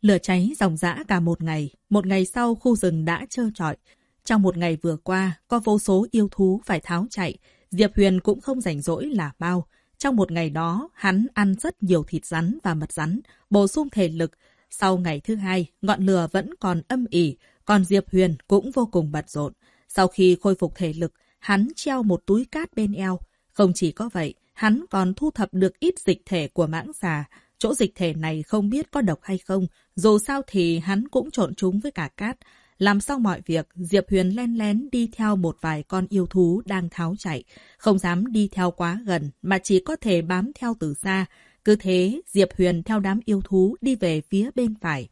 Lửa cháy dòng dã cả một ngày, một ngày sau khu rừng đã trơ trọi. Trong một ngày vừa qua, có vô số yêu thú phải tháo chạy, Diệp Huyền cũng không rảnh rỗi là bao. Trong một ngày đó, hắn ăn rất nhiều thịt rắn và mật rắn, bổ sung thể lực. Sau ngày thứ hai, ngọn lửa vẫn còn âm ỉ, còn Diệp Huyền cũng vô cùng bận rộn. Sau khi khôi phục thể lực, hắn treo một túi cát bên eo. Không chỉ có vậy, hắn còn thu thập được ít dịch thể của mãng xà, Chỗ dịch thể này không biết có độc hay không, dù sao thì hắn cũng trộn chúng với cả cát. Làm xong mọi việc, Diệp Huyền len lén đi theo một vài con yêu thú đang tháo chạy. Không dám đi theo quá gần, mà chỉ có thể bám theo từ xa. Cứ thế, Diệp Huyền theo đám yêu thú đi về phía bên phải.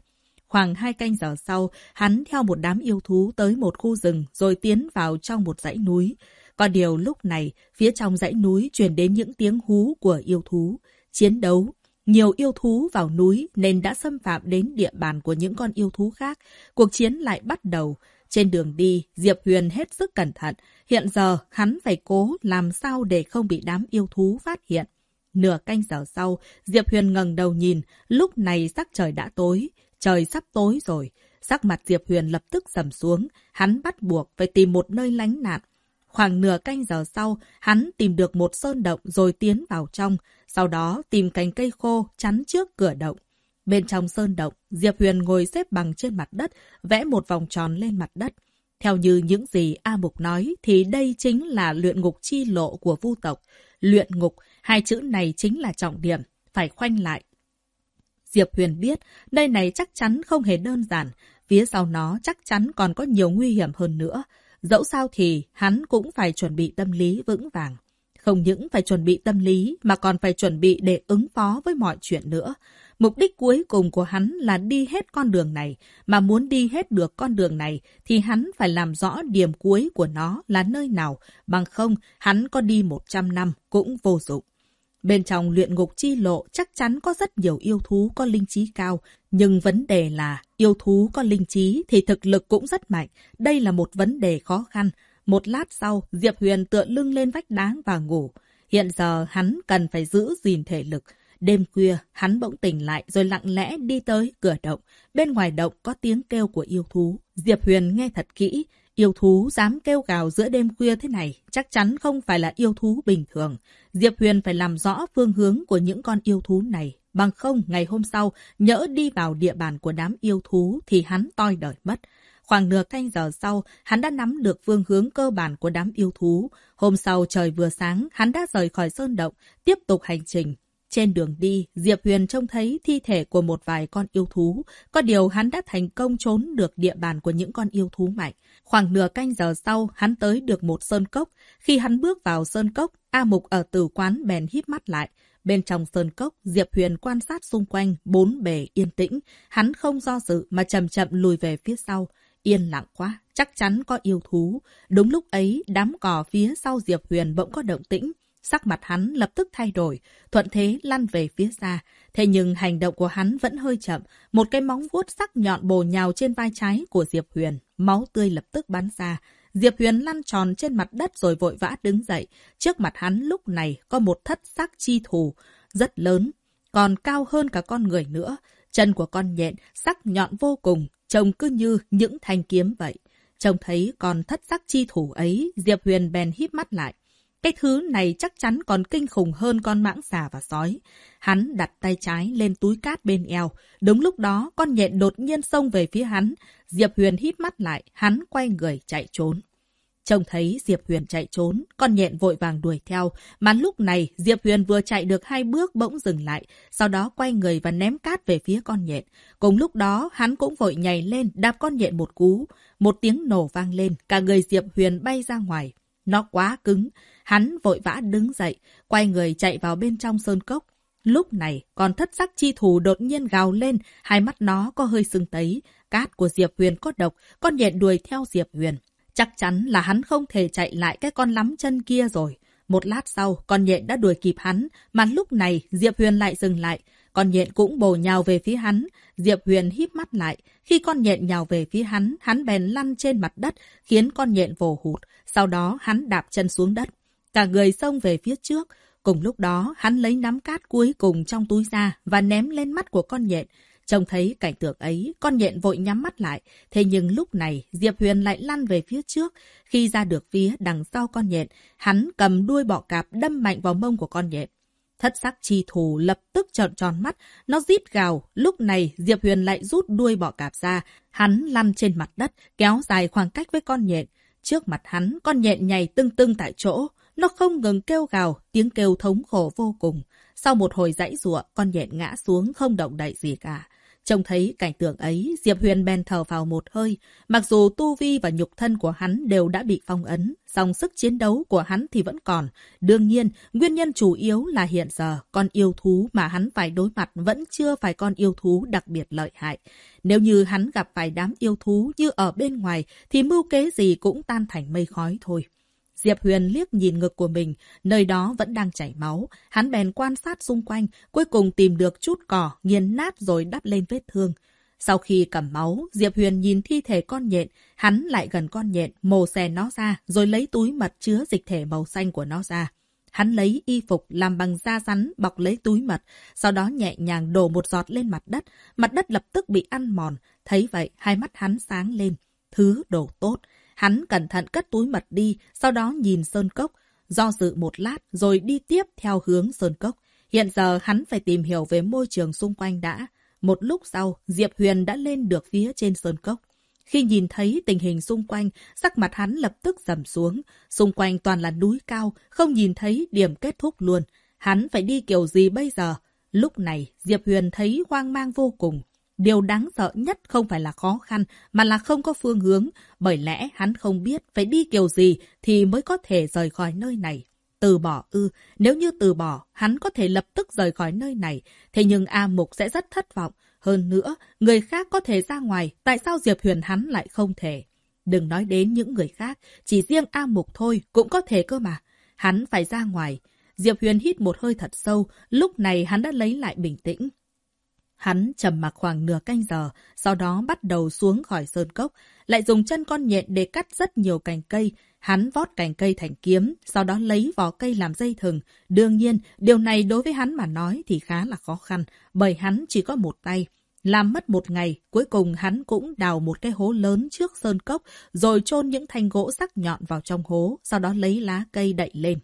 Khoảng hai canh giờ sau, hắn theo một đám yêu thú tới một khu rừng rồi tiến vào trong một dãy núi. Có điều lúc này, phía trong dãy núi truyền đến những tiếng hú của yêu thú. Chiến đấu, nhiều yêu thú vào núi nên đã xâm phạm đến địa bàn của những con yêu thú khác. Cuộc chiến lại bắt đầu. Trên đường đi, Diệp Huyền hết sức cẩn thận. Hiện giờ, hắn phải cố làm sao để không bị đám yêu thú phát hiện. Nửa canh giờ sau, Diệp Huyền ngẩng đầu nhìn. Lúc này sắc trời đã tối. Trời sắp tối rồi. Sắc mặt Diệp Huyền lập tức sầm xuống. Hắn bắt buộc phải tìm một nơi lánh nạn. Khoảng nửa canh giờ sau, hắn tìm được một sơn động rồi tiến vào trong. Sau đó tìm cành cây khô chắn trước cửa động. Bên trong sơn động, Diệp Huyền ngồi xếp bằng trên mặt đất, vẽ một vòng tròn lên mặt đất. Theo như những gì A Mục nói thì đây chính là luyện ngục chi lộ của vu tộc. Luyện ngục, hai chữ này chính là trọng điểm, phải khoanh lại. Diệp Huyền biết, nơi này chắc chắn không hề đơn giản, phía sau nó chắc chắn còn có nhiều nguy hiểm hơn nữa. Dẫu sao thì hắn cũng phải chuẩn bị tâm lý vững vàng. Không những phải chuẩn bị tâm lý mà còn phải chuẩn bị để ứng phó với mọi chuyện nữa. Mục đích cuối cùng của hắn là đi hết con đường này, mà muốn đi hết được con đường này thì hắn phải làm rõ điểm cuối của nó là nơi nào, bằng không hắn có đi 100 năm cũng vô dụng. Bên trong luyện ngục chi lộ chắc chắn có rất nhiều yêu thú có linh trí cao, nhưng vấn đề là yêu thú có linh trí thì thực lực cũng rất mạnh. Đây là một vấn đề khó khăn. Một lát sau, Diệp Huyền tựa lưng lên vách đá và ngủ. Hiện giờ hắn cần phải giữ gìn thể lực. Đêm khuya, hắn bỗng tỉnh lại rồi lặng lẽ đi tới cửa động. Bên ngoài động có tiếng kêu của yêu thú. Diệp Huyền nghe thật kỹ. Yêu thú dám kêu gào giữa đêm khuya thế này, chắc chắn không phải là yêu thú bình thường. Diệp Huyền phải làm rõ phương hướng của những con yêu thú này. Bằng không, ngày hôm sau, nhỡ đi vào địa bàn của đám yêu thú thì hắn toi đời mất. Khoảng nửa canh giờ sau, hắn đã nắm được phương hướng cơ bản của đám yêu thú. Hôm sau trời vừa sáng, hắn đã rời khỏi sơn động, tiếp tục hành trình. Trên đường đi, Diệp Huyền trông thấy thi thể của một vài con yêu thú. Có điều hắn đã thành công trốn được địa bàn của những con yêu thú mạnh. Khoảng nửa canh giờ sau, hắn tới được một sơn cốc. Khi hắn bước vào sơn cốc, A Mục ở tử quán bèn híp mắt lại. Bên trong sơn cốc, Diệp Huyền quan sát xung quanh, bốn bề yên tĩnh. Hắn không do dự mà chậm chậm lùi về phía sau. Yên lặng quá, chắc chắn có yêu thú. Đúng lúc ấy, đám cỏ phía sau Diệp Huyền bỗng có động tĩnh. Sắc mặt hắn lập tức thay đổi, thuận thế lăn về phía xa. Thế nhưng hành động của hắn vẫn hơi chậm. Một cái móng vuốt sắc nhọn bồ nhào trên vai trái của Diệp Huyền. Máu tươi lập tức bắn ra. Diệp Huyền lăn tròn trên mặt đất rồi vội vã đứng dậy. Trước mặt hắn lúc này có một thất sắc chi thù, rất lớn, còn cao hơn cả con người nữa. Chân của con nhện sắc nhọn vô cùng, trông cứ như những thanh kiếm vậy. Trông thấy con thất sắc chi thủ ấy, Diệp Huyền bèn híp mắt lại. Cái thứ này chắc chắn còn kinh khủng hơn con mãng xà và sói. Hắn đặt tay trái lên túi cát bên eo. Đúng lúc đó, con nhện đột nhiên xông về phía hắn. Diệp Huyền hít mắt lại, hắn quay người chạy trốn. Trông thấy Diệp Huyền chạy trốn, con nhện vội vàng đuổi theo. Mà lúc này, Diệp Huyền vừa chạy được hai bước bỗng dừng lại, sau đó quay người và ném cát về phía con nhện. Cùng lúc đó, hắn cũng vội nhảy lên, đạp con nhện một cú. Một tiếng nổ vang lên, cả người Diệp Huyền bay ra ngoài. Nó quá cứng. Hắn vội vã đứng dậy, quay người chạy vào bên trong sơn cốc. Lúc này, con thất sắc chi thủ đột nhiên gào lên, hai mắt nó có hơi sưng tấy. cát của Diệp Huyền có độc, con nhện đuổi theo Diệp Huyền. Chắc chắn là hắn không thể chạy lại cái con lắm chân kia rồi. Một lát sau, con nhện đã đuổi kịp hắn, mà lúc này Diệp Huyền lại dừng lại. Con nhện cũng bổ nhào về phía hắn. Diệp Huyền híp mắt lại. Khi con nhện nhào về phía hắn, hắn bèn lăn trên mặt đất, khiến con nhện vồ hụt. Sau đó hắn đạp chân xuống đất. Cả người xông về phía trước. Cùng lúc đó, hắn lấy nắm cát cuối cùng trong túi ra và ném lên mắt của con nhện. Trông thấy cảnh tượng ấy, con nhện vội nhắm mắt lại. Thế nhưng lúc này, Diệp Huyền lại lăn về phía trước. Khi ra được phía đằng sau con nhện, hắn cầm đuôi bọ cạp đâm mạnh vào mông của con nhện. Thất sắc chi thù lập tức trợn tròn mắt, nó rít gào. Lúc này, Diệp Huyền lại rút đuôi bọ cạp ra. Hắn lăn trên mặt đất, kéo dài khoảng cách với con nhện. Trước mặt hắn, con nhện nhảy tưng tưng tại chỗ. Nó không ngừng kêu gào, tiếng kêu thống khổ vô cùng. Sau một hồi dãy rụa, con nhện ngã xuống không động đậy gì cả. Trông thấy cảnh tượng ấy, Diệp Huyền bèn thở vào một hơi. Mặc dù tu vi và nhục thân của hắn đều đã bị phong ấn, song sức chiến đấu của hắn thì vẫn còn. Đương nhiên, nguyên nhân chủ yếu là hiện giờ, con yêu thú mà hắn phải đối mặt vẫn chưa phải con yêu thú đặc biệt lợi hại. Nếu như hắn gặp phải đám yêu thú như ở bên ngoài, thì mưu kế gì cũng tan thành mây khói thôi. Diệp Huyền liếc nhìn ngực của mình, nơi đó vẫn đang chảy máu. Hắn bèn quan sát xung quanh, cuối cùng tìm được chút cỏ, nghiền nát rồi đắp lên vết thương. Sau khi cầm máu, Diệp Huyền nhìn thi thể con nhện, hắn lại gần con nhện, mồ xè nó ra, rồi lấy túi mật chứa dịch thể màu xanh của nó ra. Hắn lấy y phục làm bằng da rắn bọc lấy túi mật, sau đó nhẹ nhàng đổ một giọt lên mặt đất. Mặt đất lập tức bị ăn mòn, thấy vậy hai mắt hắn sáng lên. Thứ đồ tốt. Hắn cẩn thận cất túi mật đi, sau đó nhìn Sơn Cốc, do dự một lát rồi đi tiếp theo hướng Sơn Cốc. Hiện giờ hắn phải tìm hiểu về môi trường xung quanh đã. Một lúc sau, Diệp Huyền đã lên được phía trên Sơn Cốc. Khi nhìn thấy tình hình xung quanh, sắc mặt hắn lập tức dầm xuống. Xung quanh toàn là núi cao, không nhìn thấy điểm kết thúc luôn. Hắn phải đi kiểu gì bây giờ? Lúc này, Diệp Huyền thấy hoang mang vô cùng. Điều đáng sợ nhất không phải là khó khăn, mà là không có phương hướng, bởi lẽ hắn không biết phải đi kiểu gì thì mới có thể rời khỏi nơi này. Từ bỏ ư, nếu như từ bỏ, hắn có thể lập tức rời khỏi nơi này, thế nhưng A Mục sẽ rất thất vọng. Hơn nữa, người khác có thể ra ngoài, tại sao Diệp Huyền hắn lại không thể? Đừng nói đến những người khác, chỉ riêng A Mục thôi cũng có thể cơ mà. Hắn phải ra ngoài. Diệp Huyền hít một hơi thật sâu, lúc này hắn đã lấy lại bình tĩnh. Hắn trầm mặc khoảng nửa canh giờ, sau đó bắt đầu xuống khỏi sơn cốc, lại dùng chân con nhện để cắt rất nhiều cành cây. Hắn vót cành cây thành kiếm, sau đó lấy vỏ cây làm dây thừng. Đương nhiên, điều này đối với hắn mà nói thì khá là khó khăn, bởi hắn chỉ có một tay. Làm mất một ngày, cuối cùng hắn cũng đào một cái hố lớn trước sơn cốc, rồi chôn những thanh gỗ sắc nhọn vào trong hố, sau đó lấy lá cây đậy lên.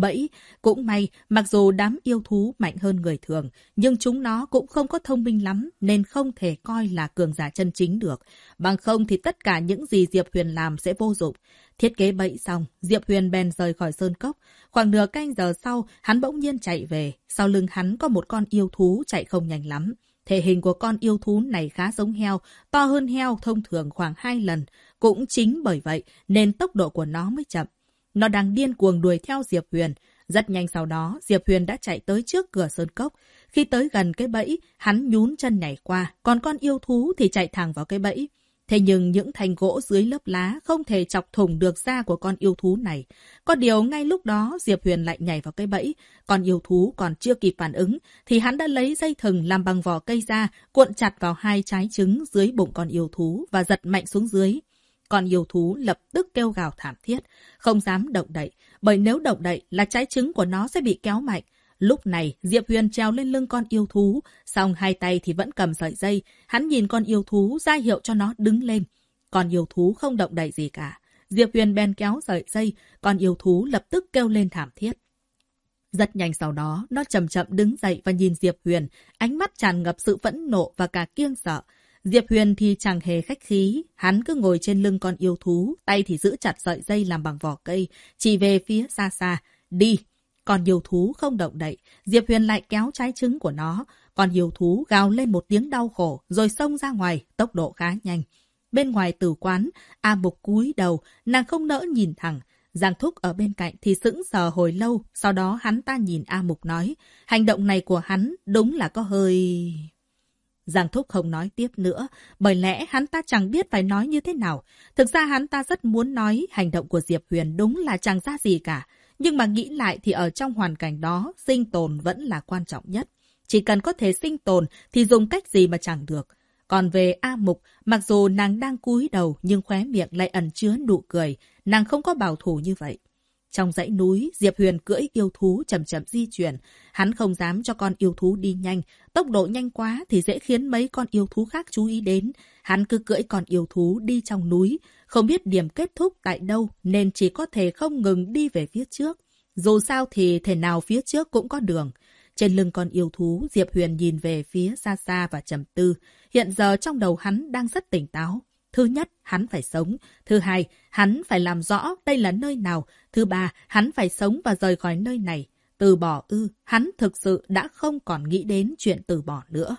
Bẫy, cũng may, mặc dù đám yêu thú mạnh hơn người thường, nhưng chúng nó cũng không có thông minh lắm nên không thể coi là cường giả chân chính được. Bằng không thì tất cả những gì Diệp Huyền làm sẽ vô dụng. Thiết kế bẫy xong, Diệp Huyền bèn rời khỏi sơn cốc. Khoảng nửa canh giờ sau, hắn bỗng nhiên chạy về. Sau lưng hắn có một con yêu thú chạy không nhanh lắm. Thể hình của con yêu thú này khá giống heo, to hơn heo thông thường khoảng 2 lần. Cũng chính bởi vậy nên tốc độ của nó mới chậm. Nó đang điên cuồng đuổi theo Diệp Huyền. Rất nhanh sau đó, Diệp Huyền đã chạy tới trước cửa sơn cốc. Khi tới gần cái bẫy, hắn nhún chân nhảy qua, còn con yêu thú thì chạy thẳng vào cái bẫy. Thế nhưng những thành gỗ dưới lớp lá không thể chọc thủng được da của con yêu thú này. Có điều ngay lúc đó Diệp Huyền lại nhảy vào cái bẫy. Con yêu thú còn chưa kịp phản ứng thì hắn đã lấy dây thừng làm bằng vỏ cây ra, cuộn chặt vào hai trái trứng dưới bụng con yêu thú và giật mạnh xuống dưới. Con yêu thú lập tức kêu gào thảm thiết, không dám động đậy, bởi nếu động đậy là trái trứng của nó sẽ bị kéo mạnh. Lúc này, Diệp Huyền treo lên lưng con yêu thú, xong hai tay thì vẫn cầm sợi dây. Hắn nhìn con yêu thú ra hiệu cho nó đứng lên. Con yêu thú không động đậy gì cả. Diệp Huyền bèn kéo sợi dây, con yêu thú lập tức kêu lên thảm thiết. Rất nhanh sau đó, nó chậm chậm đứng dậy và nhìn Diệp Huyền, ánh mắt tràn ngập sự phẫn nộ và cả kiêng sợ. Diệp Huyền thì chẳng hề khách khí, hắn cứ ngồi trên lưng con yêu thú, tay thì giữ chặt sợi dây làm bằng vỏ cây, chỉ về phía xa xa. Đi! Con yêu thú không động đậy, Diệp Huyền lại kéo trái trứng của nó. Con yêu thú gào lên một tiếng đau khổ, rồi xông ra ngoài, tốc độ khá nhanh. Bên ngoài tử quán, A Mục cúi đầu, nàng không nỡ nhìn thẳng. Giang Thúc ở bên cạnh thì sững sờ hồi lâu, sau đó hắn ta nhìn A Mục nói, hành động này của hắn đúng là có hơi... Giang Thúc không nói tiếp nữa, bởi lẽ hắn ta chẳng biết phải nói như thế nào. Thực ra hắn ta rất muốn nói hành động của Diệp Huyền đúng là chẳng ra gì cả. Nhưng mà nghĩ lại thì ở trong hoàn cảnh đó, sinh tồn vẫn là quan trọng nhất. Chỉ cần có thể sinh tồn thì dùng cách gì mà chẳng được. Còn về A Mục, mặc dù nàng đang cúi đầu nhưng khóe miệng lại ẩn chứa nụ cười, nàng không có bảo thủ như vậy. Trong dãy núi, Diệp Huyền cưỡi yêu thú chậm chậm di chuyển. Hắn không dám cho con yêu thú đi nhanh. Tốc độ nhanh quá thì dễ khiến mấy con yêu thú khác chú ý đến. Hắn cứ cưỡi con yêu thú đi trong núi. Không biết điểm kết thúc tại đâu nên chỉ có thể không ngừng đi về phía trước. Dù sao thì thể nào phía trước cũng có đường. Trên lưng con yêu thú, Diệp Huyền nhìn về phía xa xa và trầm tư. Hiện giờ trong đầu hắn đang rất tỉnh táo. Thứ nhất, hắn phải sống. Thứ hai, hắn phải làm rõ đây là nơi nào. Thứ ba, hắn phải sống và rời khỏi nơi này. Từ bỏ ư, hắn thực sự đã không còn nghĩ đến chuyện từ bỏ nữa.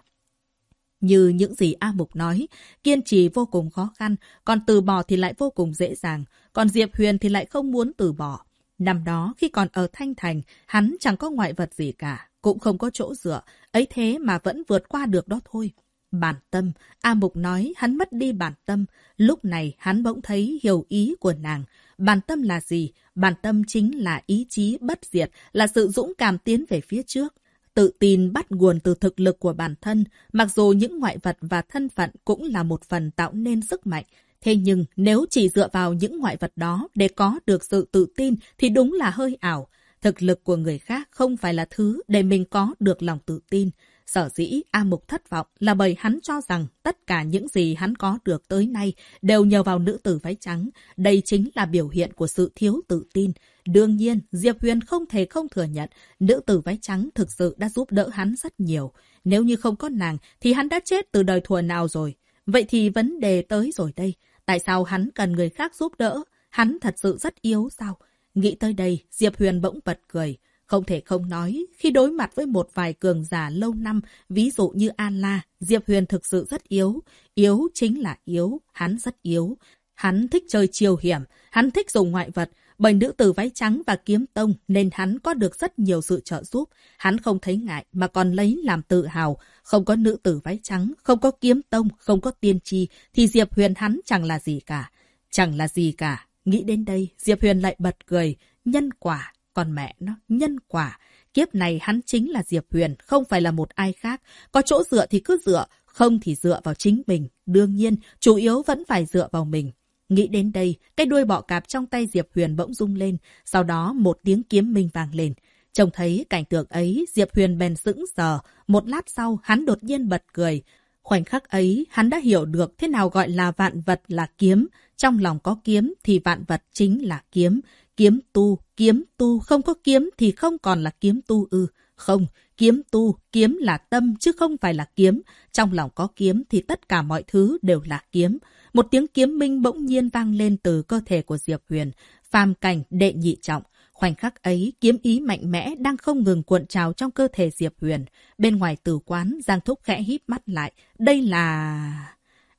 Như những gì A Mục nói, kiên trì vô cùng khó khăn, còn từ bỏ thì lại vô cùng dễ dàng, còn Diệp Huyền thì lại không muốn từ bỏ. Năm đó, khi còn ở Thanh Thành, hắn chẳng có ngoại vật gì cả, cũng không có chỗ dựa, ấy thế mà vẫn vượt qua được đó thôi. Bản tâm, A Mục nói hắn mất đi bản tâm. Lúc này hắn bỗng thấy hiểu ý của nàng. Bản tâm là gì? Bản tâm chính là ý chí bất diệt, là sự dũng cảm tiến về phía trước. Tự tin bắt nguồn từ thực lực của bản thân, mặc dù những ngoại vật và thân phận cũng là một phần tạo nên sức mạnh. Thế nhưng nếu chỉ dựa vào những ngoại vật đó để có được sự tự tin thì đúng là hơi ảo. Thực lực của người khác không phải là thứ để mình có được lòng tự tin. Sở dĩ A Mục thất vọng là bởi hắn cho rằng tất cả những gì hắn có được tới nay đều nhờ vào nữ tử váy trắng. Đây chính là biểu hiện của sự thiếu tự tin. Đương nhiên, Diệp Huyền không thể không thừa nhận nữ tử váy trắng thực sự đã giúp đỡ hắn rất nhiều. Nếu như không có nàng thì hắn đã chết từ đời thuở nào rồi. Vậy thì vấn đề tới rồi đây. Tại sao hắn cần người khác giúp đỡ? Hắn thật sự rất yếu sao? Nghĩ tới đây, Diệp Huyền bỗng bật cười. Không thể không nói, khi đối mặt với một vài cường giả lâu năm, ví dụ như An La, Diệp Huyền thực sự rất yếu. Yếu chính là yếu, hắn rất yếu. Hắn thích chơi chiêu hiểm, hắn thích dùng ngoại vật, bởi nữ tử váy trắng và kiếm tông nên hắn có được rất nhiều sự trợ giúp. Hắn không thấy ngại mà còn lấy làm tự hào. Không có nữ tử váy trắng, không có kiếm tông, không có tiên tri thì Diệp Huyền hắn chẳng là gì cả. Chẳng là gì cả. Nghĩ đến đây, Diệp Huyền lại bật cười. Nhân quả, còn mẹ nó, nhân quả. Kiếp này hắn chính là Diệp Huyền, không phải là một ai khác. Có chỗ dựa thì cứ dựa, không thì dựa vào chính mình. Đương nhiên, chủ yếu vẫn phải dựa vào mình. Nghĩ đến đây, cái đuôi bọ cạp trong tay Diệp Huyền bỗng rung lên, sau đó một tiếng kiếm minh vang lên. Trông thấy cảnh tượng ấy, Diệp Huyền bèn sững sờ. Một lát sau, hắn đột nhiên bật cười. Khoảnh khắc ấy, hắn đã hiểu được thế nào gọi là vạn vật là kiếm. Trong lòng có kiếm thì vạn vật chính là kiếm. Kiếm tu, kiếm tu, không có kiếm thì không còn là kiếm tu ư. Không, kiếm tu, kiếm là tâm chứ không phải là kiếm. Trong lòng có kiếm thì tất cả mọi thứ đều là kiếm. Một tiếng kiếm minh bỗng nhiên vang lên từ cơ thể của Diệp Huyền. Phàm cảnh đệ nhị trọng. Khoảnh khắc ấy, kiếm ý mạnh mẽ đang không ngừng cuộn trào trong cơ thể Diệp Huyền. Bên ngoài tử quán, Giang Thúc khẽ híp mắt lại. Đây là...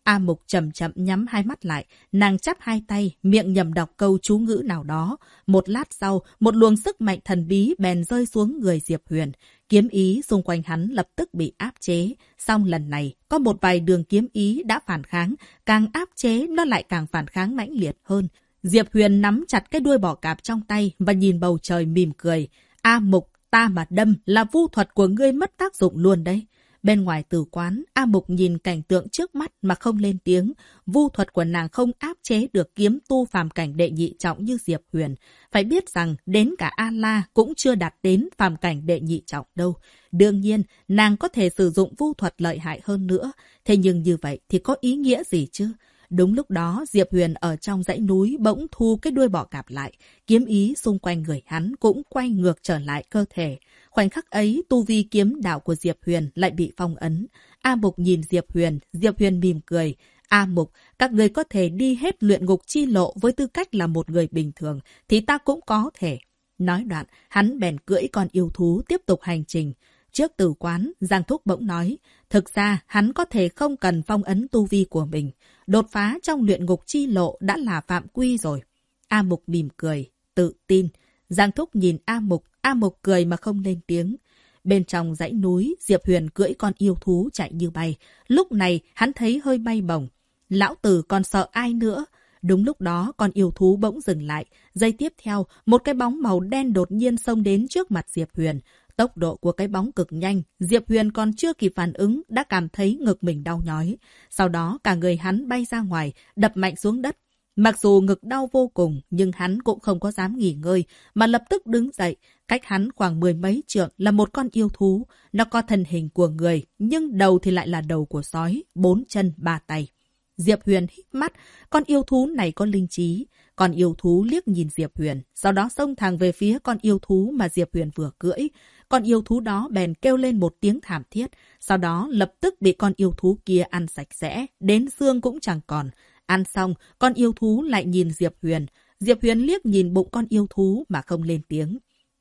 A Mục chậm chậm nhắm hai mắt lại, nàng chắp hai tay, miệng nhầm đọc câu chú ngữ nào đó. Một lát sau, một luồng sức mạnh thần bí bèn rơi xuống người Diệp Huyền. Kiếm ý xung quanh hắn lập tức bị áp chế. Xong lần này, có một vài đường kiếm ý đã phản kháng, càng áp chế nó lại càng phản kháng mãnh liệt hơn. Diệp Huyền nắm chặt cái đuôi bò cạp trong tay và nhìn bầu trời mỉm cười. A Mục, ta mà đâm là vu thuật của ngươi mất tác dụng luôn đấy. Bên ngoài tử quán, A Mục nhìn cảnh tượng trước mắt mà không lên tiếng. Vu thuật của nàng không áp chế được kiếm tu phàm cảnh đệ nhị trọng như Diệp Huyền. Phải biết rằng đến cả A-La cũng chưa đạt đến phàm cảnh đệ nhị trọng đâu. Đương nhiên, nàng có thể sử dụng vu thuật lợi hại hơn nữa. Thế nhưng như vậy thì có ý nghĩa gì chứ? Đúng lúc đó, Diệp Huyền ở trong dãy núi bỗng thu cái đuôi bọ cạp lại. Kiếm ý xung quanh người hắn cũng quay ngược trở lại cơ thể. Khoảnh khắc ấy, tu vi kiếm đạo của Diệp Huyền lại bị phong ấn. A Mục nhìn Diệp Huyền, Diệp Huyền mỉm cười. A Mục, các người có thể đi hết luyện ngục chi lộ với tư cách là một người bình thường, thì ta cũng có thể. Nói đoạn, hắn bèn cưỡi con yêu thú tiếp tục hành trình. Trước tử quán, Giang Thúc bỗng nói, thực ra hắn có thể không cần phong ấn tu vi của mình. Đột phá trong luyện ngục chi lộ đã là phạm quy rồi. A Mục mỉm cười, tự tin. Giang Thúc nhìn A Mục, A mộc cười mà không lên tiếng. Bên trong dãy núi, Diệp Huyền cưỡi con yêu thú chạy như bay. Lúc này, hắn thấy hơi bay bổng. Lão tử còn sợ ai nữa? Đúng lúc đó, con yêu thú bỗng dừng lại. Giây tiếp theo, một cái bóng màu đen đột nhiên xông đến trước mặt Diệp Huyền. Tốc độ của cái bóng cực nhanh, Diệp Huyền còn chưa kịp phản ứng, đã cảm thấy ngực mình đau nhói. Sau đó, cả người hắn bay ra ngoài, đập mạnh xuống đất. Mặc dù ngực đau vô cùng, nhưng hắn cũng không có dám nghỉ ngơi, mà lập tức đứng dậy. Cách hắn khoảng mười mấy trượng là một con yêu thú. Nó có thân hình của người, nhưng đầu thì lại là đầu của sói, bốn chân, ba tay. Diệp Huyền hít mắt, con yêu thú này có linh trí. Con yêu thú liếc nhìn Diệp Huyền, sau đó xông thẳng về phía con yêu thú mà Diệp Huyền vừa cưỡi. Con yêu thú đó bèn kêu lên một tiếng thảm thiết, sau đó lập tức bị con yêu thú kia ăn sạch sẽ, đến xương cũng chẳng còn. Ăn xong, con yêu thú lại nhìn Diệp Huyền. Diệp Huyền liếc nhìn bụng con yêu thú mà không lên tiếng.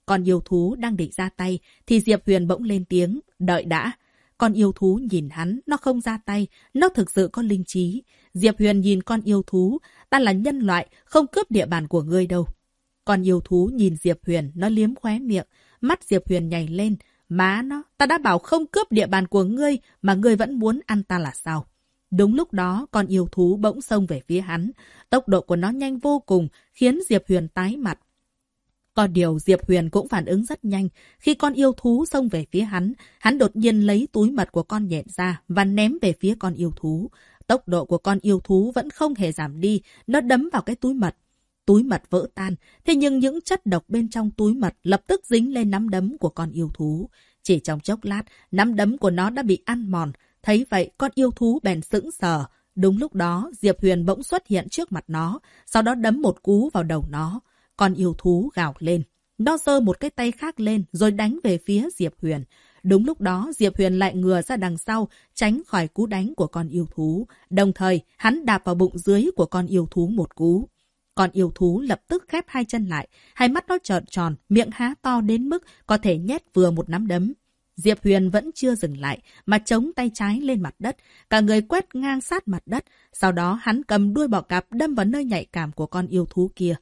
Con yêu thú đang định ra tay, thì Diệp Huyền bỗng lên tiếng, đợi đã. Con yêu thú nhìn hắn, nó không ra tay, nó thực sự có linh trí. Diệp Huyền nhìn con yêu thú, ta là nhân loại, không cướp địa bàn của ngươi đâu. Con yêu thú nhìn Diệp Huyền, nó liếm khóe miệng, mắt Diệp Huyền nhảy lên. Má nó, ta đã bảo không cướp địa bàn của ngươi, mà ngươi vẫn muốn ăn ta là sao? Đúng lúc đó, con yêu thú bỗng xông về phía hắn. Tốc độ của nó nhanh vô cùng, khiến Diệp Huyền tái mặt. Có điều Diệp Huyền cũng phản ứng rất nhanh. Khi con yêu thú xông về phía hắn, hắn đột nhiên lấy túi mật của con nhện ra và ném về phía con yêu thú. Tốc độ của con yêu thú vẫn không hề giảm đi, nó đấm vào cái túi mật. Túi mật vỡ tan, thế nhưng những chất độc bên trong túi mật lập tức dính lên nắm đấm của con yêu thú. Chỉ trong chốc lát, nắm đấm của nó đã bị ăn mòn. Thấy vậy, con yêu thú bèn sững sờ. Đúng lúc đó, Diệp Huyền bỗng xuất hiện trước mặt nó, sau đó đấm một cú vào đầu nó. Con yêu thú gào lên. Nó giơ một cái tay khác lên rồi đánh về phía Diệp Huyền. Đúng lúc đó, Diệp Huyền lại ngừa ra đằng sau, tránh khỏi cú đánh của con yêu thú. Đồng thời, hắn đạp vào bụng dưới của con yêu thú một cú. Con yêu thú lập tức khép hai chân lại, hai mắt nó trợn tròn, miệng há to đến mức có thể nhét vừa một nắm đấm. Diệp Huyền vẫn chưa dừng lại, mà chống tay trái lên mặt đất, cả người quét ngang sát mặt đất. Sau đó hắn cầm đuôi bọ cạp đâm vào nơi nhạy cảm của con yêu thú kia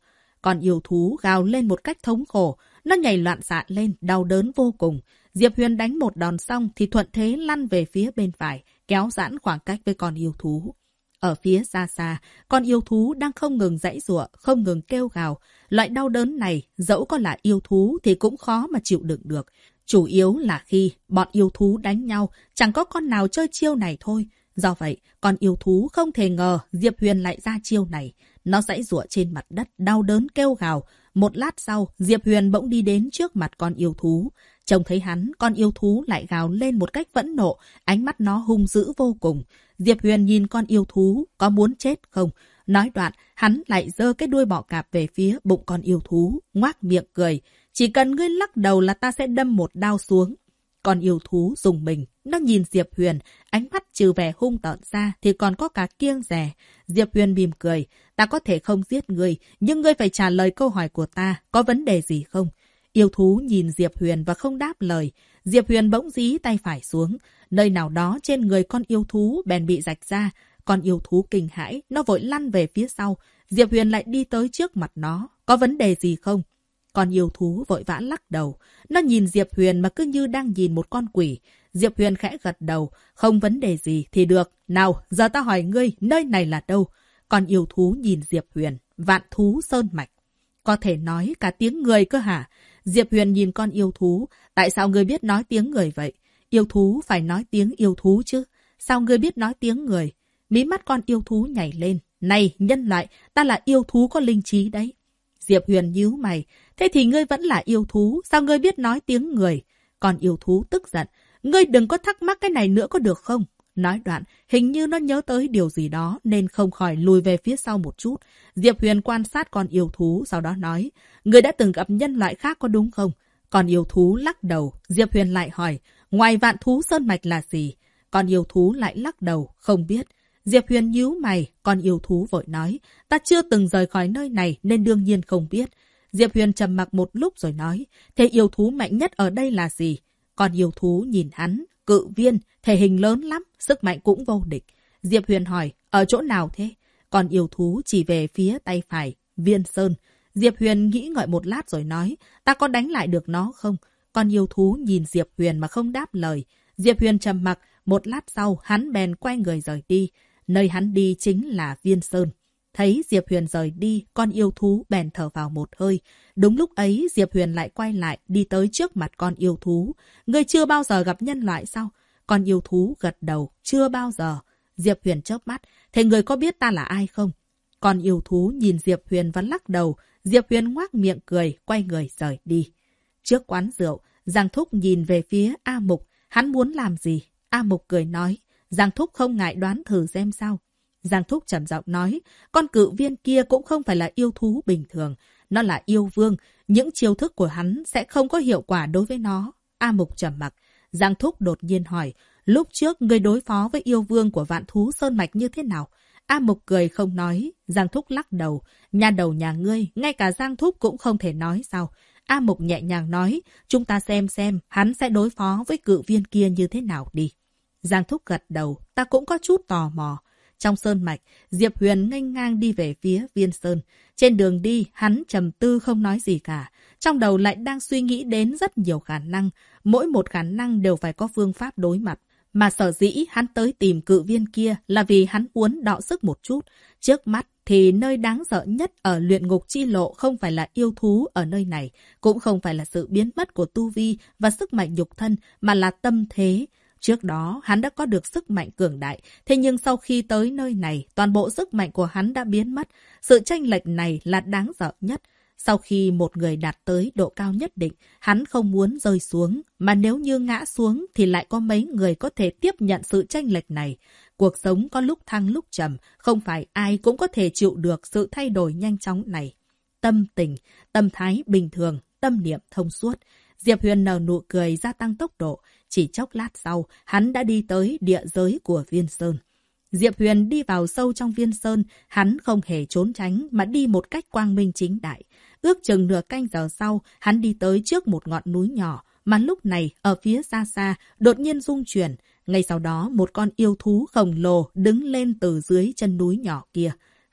còn yêu thú gào lên một cách thống khổ, nó nhảy loạn xạ lên, đau đớn vô cùng. Diệp Huyền đánh một đòn xong thì thuận thế lăn về phía bên phải, kéo giãn khoảng cách với con yêu thú. Ở phía xa xa, con yêu thú đang không ngừng dãy rụa, không ngừng kêu gào. Loại đau đớn này, dẫu có là yêu thú thì cũng khó mà chịu đựng được. Chủ yếu là khi bọn yêu thú đánh nhau, chẳng có con nào chơi chiêu này thôi. Do vậy, con yêu thú không thể ngờ Diệp Huyền lại ra chiêu này. Nó dãy rụa trên mặt đất, đau đớn kêu gào. Một lát sau, Diệp Huyền bỗng đi đến trước mặt con yêu thú. Trông thấy hắn, con yêu thú lại gào lên một cách vẫn nộ, ánh mắt nó hung dữ vô cùng. Diệp Huyền nhìn con yêu thú, có muốn chết không? Nói đoạn, hắn lại giơ cái đuôi bọ cạp về phía bụng con yêu thú, ngoác miệng cười. Chỉ cần ngươi lắc đầu là ta sẽ đâm một đao xuống. Con yêu thú dùng mình, nó nhìn Diệp Huyền, ánh mắt trừ vẻ hung tợn ra thì còn có cả kiêng rẻ. Diệp Huyền mỉm cười, ta có thể không giết ngươi, nhưng ngươi phải trả lời câu hỏi của ta, có vấn đề gì không? Yêu thú nhìn Diệp Huyền và không đáp lời. Diệp Huyền bỗng dí tay phải xuống. Nơi nào đó trên người con yêu thú bèn bị rạch ra. Con yêu thú kinh hãi, nó vội lăn về phía sau. Diệp Huyền lại đi tới trước mặt nó. Có vấn đề gì không? Con yêu thú vội vã lắc đầu. Nó nhìn Diệp Huyền mà cứ như đang nhìn một con quỷ. Diệp Huyền khẽ gật đầu. Không vấn đề gì thì được. Nào, giờ ta hỏi ngươi, nơi này là đâu? Con yêu thú nhìn Diệp Huyền. Vạn thú sơn mạch. Có thể nói cả tiếng người cơ hả? Diệp Huyền nhìn con yêu thú. Tại sao ngươi biết nói tiếng người vậy? Yêu thú phải nói tiếng yêu thú chứ. Sao ngươi biết nói tiếng người? Mí mắt con yêu thú nhảy lên. Này, nhân loại, ta là yêu thú có linh trí đấy. Diệp Huyền nhíu mày. Thế thì ngươi vẫn là yêu thú, sao ngươi biết nói tiếng người? Còn yêu thú tức giận. Ngươi đừng có thắc mắc cái này nữa có được không? Nói đoạn, hình như nó nhớ tới điều gì đó nên không khỏi lùi về phía sau một chút. Diệp Huyền quan sát con yêu thú, sau đó nói, người đã từng gặp nhân loại khác có đúng không? Con yêu thú lắc đầu, Diệp Huyền lại hỏi, ngoài vạn thú sơn mạch là gì? Con yêu thú lại lắc đầu, không biết. Diệp Huyền nhíu mày, con yêu thú vội nói, ta chưa từng rời khỏi nơi này nên đương nhiên không biết. Diệp Huyền trầm mặc một lúc rồi nói, thế yêu thú mạnh nhất ở đây là gì? Con yêu thú nhìn hắn, cự viên, thể hình lớn lắm, sức mạnh cũng vô địch. Diệp Huyền hỏi, ở chỗ nào thế? còn yêu thú chỉ về phía tay phải, viên sơn. Diệp Huyền nghĩ ngợi một lát rồi nói, ta có đánh lại được nó không? con yêu thú nhìn Diệp Huyền mà không đáp lời. Diệp Huyền trầm mặc, một lát sau hắn bèn quay người rời đi. Nơi hắn đi chính là Viên Sơn. Thấy Diệp Huyền rời đi, con yêu thú bèn thở vào một hơi. Đúng lúc ấy, Diệp Huyền lại quay lại, đi tới trước mặt con yêu thú. Ngươi chưa bao giờ gặp nhân loại sao? Con yêu thú gật đầu, chưa bao giờ. Diệp Huyền chớp mắt, thế người có biết ta là ai không? Con yêu thú nhìn Diệp Huyền và lắc đầu. Diệp Huyền ngoác miệng cười, quay người rời đi. Trước quán rượu, Giang Thúc nhìn về phía A Mục. Hắn muốn làm gì? A Mục cười nói. Giang Thúc không ngại đoán thử xem sao. Giang Thúc trầm giọng nói, con cự viên kia cũng không phải là yêu thú bình thường. Nó là yêu vương. Những chiêu thức của hắn sẽ không có hiệu quả đối với nó. A Mục trầm mặc. Giang Thúc đột nhiên hỏi, lúc trước người đối phó với yêu vương của vạn thú Sơn Mạch như thế nào? A Mục cười không nói. Giang Thúc lắc đầu. Nhà đầu nhà ngươi, ngay cả Giang Thúc cũng không thể nói sao. A Mục nhẹ nhàng nói, chúng ta xem xem hắn sẽ đối phó với cự viên kia như thế nào đi. Giang Thúc gật đầu, ta cũng có chút tò mò. Trong sơn mạch, Diệp Huyền nghênh ngang đi về phía viên sơn. Trên đường đi, hắn trầm tư không nói gì cả. Trong đầu lại đang suy nghĩ đến rất nhiều khả năng. Mỗi một khả năng đều phải có phương pháp đối mặt. Mà sở dĩ hắn tới tìm cự viên kia là vì hắn muốn đọ sức một chút. Trước mắt thì nơi đáng sợ nhất ở luyện ngục chi lộ không phải là yêu thú ở nơi này, cũng không phải là sự biến mất của tu vi và sức mạnh nhục thân, mà là tâm thế. Trước đó, hắn đã có được sức mạnh cường đại, thế nhưng sau khi tới nơi này, toàn bộ sức mạnh của hắn đã biến mất. Sự tranh lệch này là đáng sợ nhất. Sau khi một người đạt tới độ cao nhất định, hắn không muốn rơi xuống, mà nếu như ngã xuống thì lại có mấy người có thể tiếp nhận sự tranh lệch này. Cuộc sống có lúc thăng lúc trầm, không phải ai cũng có thể chịu được sự thay đổi nhanh chóng này. Tâm tình, tâm thái bình thường, tâm niệm thông suốt. Diệp Huyền nở nụ cười gia tăng tốc độ. Chỉ chốc lát sau, hắn đã đi tới địa giới của Viên Sơn. Diệp Huyền đi vào sâu trong Viên Sơn, hắn không hề trốn tránh mà đi một cách quang minh chính đại. Ước chừng nửa canh giờ sau, hắn đi tới trước một ngọn núi nhỏ, mà lúc này, ở phía xa xa, đột nhiên rung chuyển. Ngay sau đó, một con yêu thú khổng lồ đứng lên từ dưới chân núi nhỏ kia.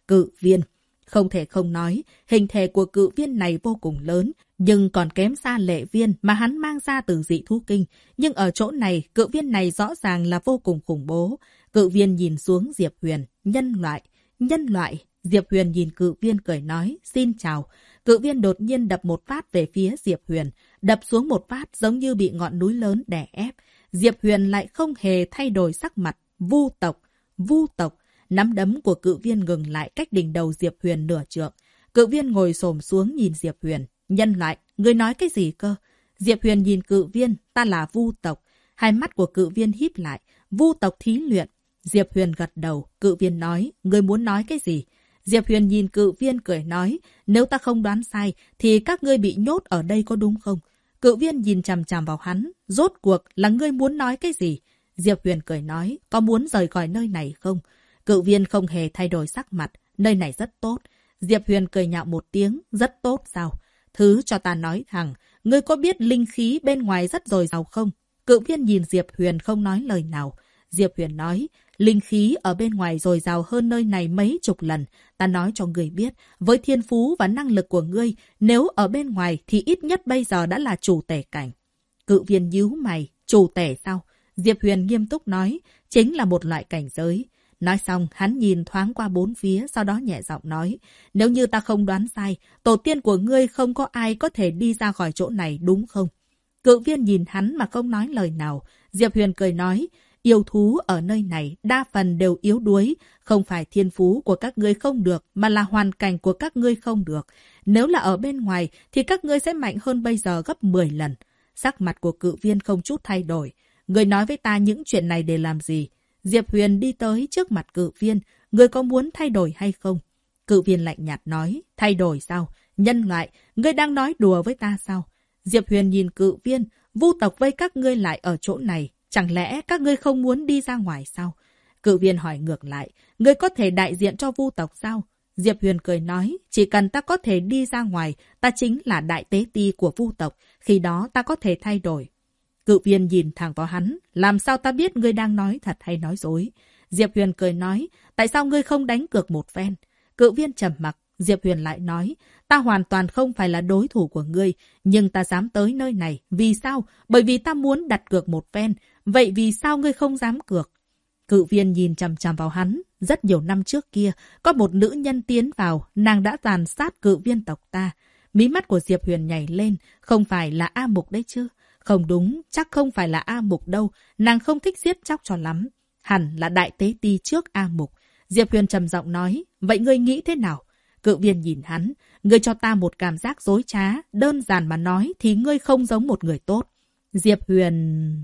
Cự viên. Không thể không nói, hình thể của cự viên này vô cùng lớn, nhưng còn kém xa lệ viên mà hắn mang ra từ dị thú kinh. Nhưng ở chỗ này, cự viên này rõ ràng là vô cùng khủng bố. Cự viên nhìn xuống Diệp Huyền, nhân loại, nhân loại. Diệp Huyền nhìn cự viên cười nói, xin chào. Cự viên đột nhiên đập một phát về phía Diệp Huyền, đập xuống một phát giống như bị ngọn núi lớn đè ép. Diệp Huyền lại không hề thay đổi sắc mặt, vu tộc, vu tộc. Nắm đấm của cự viên ngừng lại cách đỉnh đầu Diệp Huyền nửa trượng. Cự viên ngồi xổm xuống nhìn Diệp Huyền. Nhân loại, người nói cái gì cơ? Diệp Huyền nhìn cự viên, ta là vu tộc. Hai mắt của cự viên híp lại, vu tộc thí luyện. Diệp Huyền gật đầu, cự viên nói, người muốn nói cái gì? Diệp Huyền nhìn cự viên cười nói, nếu ta không đoán sai, thì các ngươi bị nhốt ở đây có đúng không? Cự viên nhìn chằm chằm vào hắn, rốt cuộc là ngươi muốn nói cái gì? Diệp Huyền cười nói, có muốn rời khỏi nơi này không? Cự viên không hề thay đổi sắc mặt, nơi này rất tốt. Diệp Huyền cười nhạo một tiếng, rất tốt sao? Thứ cho ta nói thẳng, ngươi có biết linh khí bên ngoài rất dồi dào không? Cự viên nhìn Diệp Huyền không nói lời nào. Diệp Huyền nói, linh khí ở bên ngoài dồi dào hơn nơi này mấy chục lần. Ta nói cho người biết, với thiên phú và năng lực của ngươi, nếu ở bên ngoài thì ít nhất bây giờ đã là chủ tể cảnh. Cự viên nhíu mày, chủ tể sao? Diệp Huyền nghiêm túc nói, chính là một loại cảnh giới. Nói xong, hắn nhìn thoáng qua bốn phía, sau đó nhẹ giọng nói, nếu như ta không đoán sai, tổ tiên của ngươi không có ai có thể đi ra khỏi chỗ này đúng không? Cự viên nhìn hắn mà không nói lời nào. Diệp Huyền cười nói, yêu thú ở nơi này đa phần đều yếu đuối, không phải thiên phú của các ngươi không được, mà là hoàn cảnh của các ngươi không được. Nếu là ở bên ngoài, thì các ngươi sẽ mạnh hơn bây giờ gấp 10 lần. Sắc mặt của cự viên không chút thay đổi. Người nói với ta những chuyện này để làm gì? Diệp Huyền đi tới trước mặt cự viên. Người có muốn thay đổi hay không? Cự viên lạnh nhạt nói. Thay đổi sao? Nhân loại, ngươi đang nói đùa với ta sao? Diệp Huyền nhìn cự viên. Vu tộc vây các ngươi lại ở chỗ này. Chẳng lẽ các ngươi không muốn đi ra ngoài sao? Cự viên hỏi ngược lại. Ngươi có thể đại diện cho vu tộc sao? Diệp Huyền cười nói, chỉ cần ta có thể đi ra ngoài, ta chính là đại tế ti của vu tộc, khi đó ta có thể thay đổi. Cự viên nhìn thẳng vào hắn, làm sao ta biết ngươi đang nói thật hay nói dối? Diệp Huyền cười nói, tại sao ngươi không đánh cược một phen? Cự viên trầm mặc, Diệp Huyền lại nói, ta hoàn toàn không phải là đối thủ của ngươi, nhưng ta dám tới nơi này. Vì sao? Bởi vì ta muốn đặt cược một phen. Vậy vì sao ngươi không dám cược? Cự viên nhìn chằm chằm vào hắn. Rất nhiều năm trước kia, có một nữ nhân tiến vào, nàng đã tàn sát cự viên tộc ta. Mí mắt của Diệp Huyền nhảy lên, không phải là A Mục đấy chứ. Không đúng, chắc không phải là A Mục đâu, nàng không thích giết chóc cho lắm. Hẳn là đại tế ti trước A Mục. Diệp Huyền trầm giọng nói, vậy ngươi nghĩ thế nào? Cự viên nhìn hắn, ngươi cho ta một cảm giác dối trá, đơn giản mà nói thì ngươi không giống một người tốt. Diệp Huyền...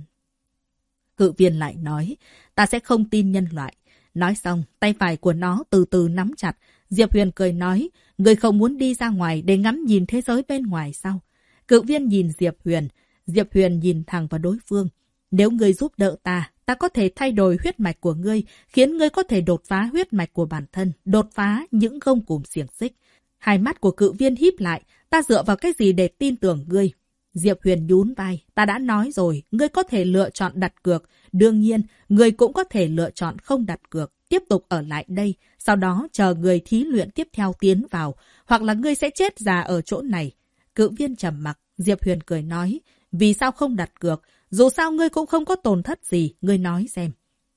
Cự viên lại nói, ta sẽ không tin nhân loại. Nói xong, tay phải của nó từ từ nắm chặt. Diệp Huyền cười nói, ngươi không muốn đi ra ngoài để ngắm nhìn thế giới bên ngoài sao? Cự viên nhìn Diệp Huyền, Diệp Huyền nhìn thẳng vào đối phương. Nếu ngươi giúp đỡ ta, ta có thể thay đổi huyết mạch của ngươi, khiến ngươi có thể đột phá huyết mạch của bản thân, đột phá những gông cùm xiềng xích. Hai mắt của cự viên híp lại, ta dựa vào cái gì để tin tưởng ngươi? Diệp Huyền nhún vai, ta đã nói rồi, ngươi có thể lựa chọn đặt cược. Đương nhiên, ngươi cũng có thể lựa chọn không đặt cược, tiếp tục ở lại đây, sau đó chờ người thí luyện tiếp theo tiến vào, hoặc là ngươi sẽ chết già ở chỗ này. Cự viên trầm mặc, Diệp Huyền cười nói, vì sao không đặt cược? Dù sao ngươi cũng không có tổn thất gì, ngươi nói xem.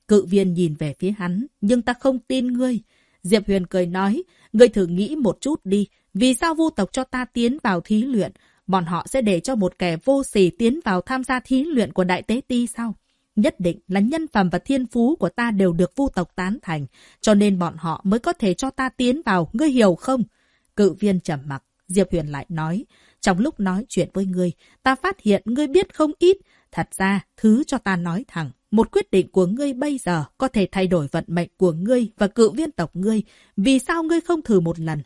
Cự viên nhìn về phía hắn, nhưng ta không tin ngươi. Diệp Huyền cười nói, ngươi thử nghĩ một chút đi, vì sao vu tộc cho ta tiến vào thí luyện? Bọn họ sẽ để cho một kẻ vô sỉ tiến vào tham gia thí luyện của Đại Tế Ti sao? Nhất định là nhân phẩm và thiên phú của ta đều được vu tộc tán thành, cho nên bọn họ mới có thể cho ta tiến vào, ngươi hiểu không? Cự viên trầm mặc, Diệp Huyền lại nói, trong lúc nói chuyện với ngươi, ta phát hiện ngươi biết không ít. Thật ra, thứ cho ta nói thẳng, một quyết định của ngươi bây giờ có thể thay đổi vận mệnh của ngươi và cự viên tộc ngươi. Vì sao ngươi không thử một lần?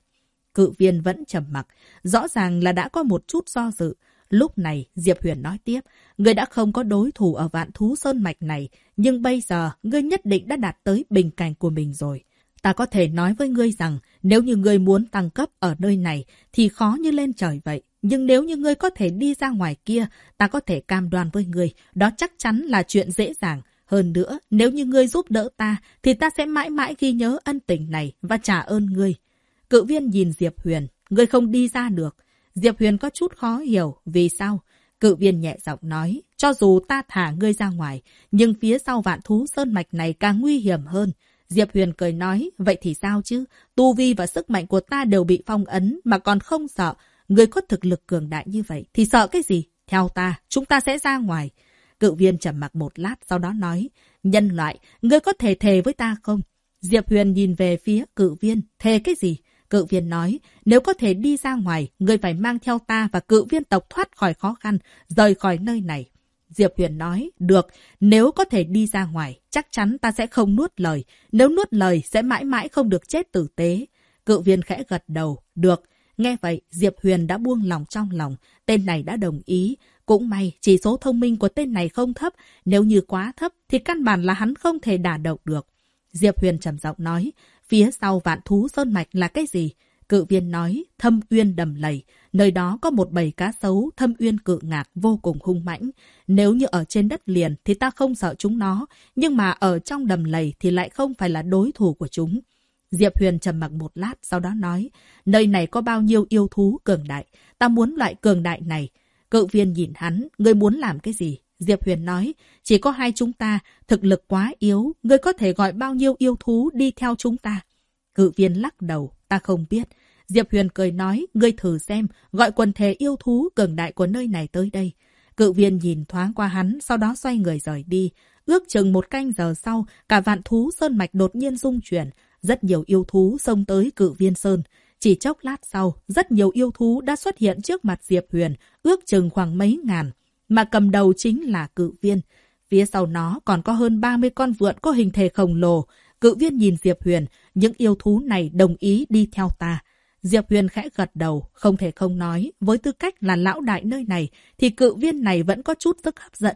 Cự viên vẫn trầm mặc, rõ ràng là đã có một chút do dự. Lúc này, Diệp Huyền nói tiếp, ngươi đã không có đối thủ ở vạn thú sơn mạch này, nhưng bây giờ ngươi nhất định đã đạt tới bình cảnh của mình rồi. Ta có thể nói với ngươi rằng, nếu như ngươi muốn tăng cấp ở nơi này, thì khó như lên trời vậy. Nhưng nếu như ngươi có thể đi ra ngoài kia, ta có thể cam đoan với ngươi, đó chắc chắn là chuyện dễ dàng. Hơn nữa, nếu như ngươi giúp đỡ ta, thì ta sẽ mãi mãi ghi nhớ ân tình này và trả ơn ngươi. Cự viên nhìn Diệp Huyền, ngươi không đi ra được. Diệp Huyền có chút khó hiểu, vì sao? Cự viên nhẹ giọng nói, cho dù ta thả ngươi ra ngoài, nhưng phía sau vạn thú sơn mạch này càng nguy hiểm hơn. Diệp Huyền cười nói, vậy thì sao chứ? Tu vi và sức mạnh của ta đều bị phong ấn mà còn không sợ. Người có thực lực cường đại như vậy thì sợ cái gì? Theo ta, chúng ta sẽ ra ngoài. Cự viên trầm mặc một lát sau đó nói, nhân loại, ngươi có thể thề với ta không? Diệp Huyền nhìn về phía cự viên, thề cái gì? Cự viên nói, nếu có thể đi ra ngoài, ngươi phải mang theo ta và cự viên tộc thoát khỏi khó khăn, rời khỏi nơi này. Diệp Huyền nói, được, nếu có thể đi ra ngoài, chắc chắn ta sẽ không nuốt lời. Nếu nuốt lời, sẽ mãi mãi không được chết tử tế. Cự viên khẽ gật đầu, được. Nghe vậy, Diệp Huyền đã buông lòng trong lòng. Tên này đã đồng ý. Cũng may, chỉ số thông minh của tên này không thấp. Nếu như quá thấp, thì căn bản là hắn không thể đả động được. Diệp Huyền trầm giọng nói, phía sau vạn thú sơn mạch là cái gì? Cự viên nói, thâm uyên đầm lầy. Nơi đó có một bầy cá sấu, thâm uyên cự ngạc vô cùng hung mãnh. Nếu như ở trên đất liền thì ta không sợ chúng nó, nhưng mà ở trong đầm lầy thì lại không phải là đối thủ của chúng. Diệp Huyền trầm mặc một lát, sau đó nói, nơi này có bao nhiêu yêu thú cường đại, ta muốn loại cường đại này. Cự viên nhìn hắn, ngươi muốn làm cái gì? Diệp Huyền nói, chỉ có hai chúng ta, thực lực quá yếu, ngươi có thể gọi bao nhiêu yêu thú đi theo chúng ta. Cự viên lắc đầu, ta không biết. Diệp Huyền cười nói, ngươi thử xem, gọi quần thể yêu thú cường đại của nơi này tới đây. Cự viên nhìn thoáng qua hắn, sau đó xoay người rời đi. Ước chừng một canh giờ sau, cả vạn thú sơn mạch đột nhiên rung chuyển. Rất nhiều yêu thú xông tới cự viên sơn. Chỉ chốc lát sau, rất nhiều yêu thú đã xuất hiện trước mặt Diệp Huyền, ước chừng khoảng mấy ngàn. Mà cầm đầu chính là cự viên. Phía sau nó còn có hơn 30 con vượn có hình thể khổng lồ. Cự viên nhìn Diệp Huyền, những yêu thú này đồng ý đi theo ta. Diệp Huyền khẽ gật đầu, không thể không nói, với tư cách là lão đại nơi này, thì cự viên này vẫn có chút sức hấp dẫn.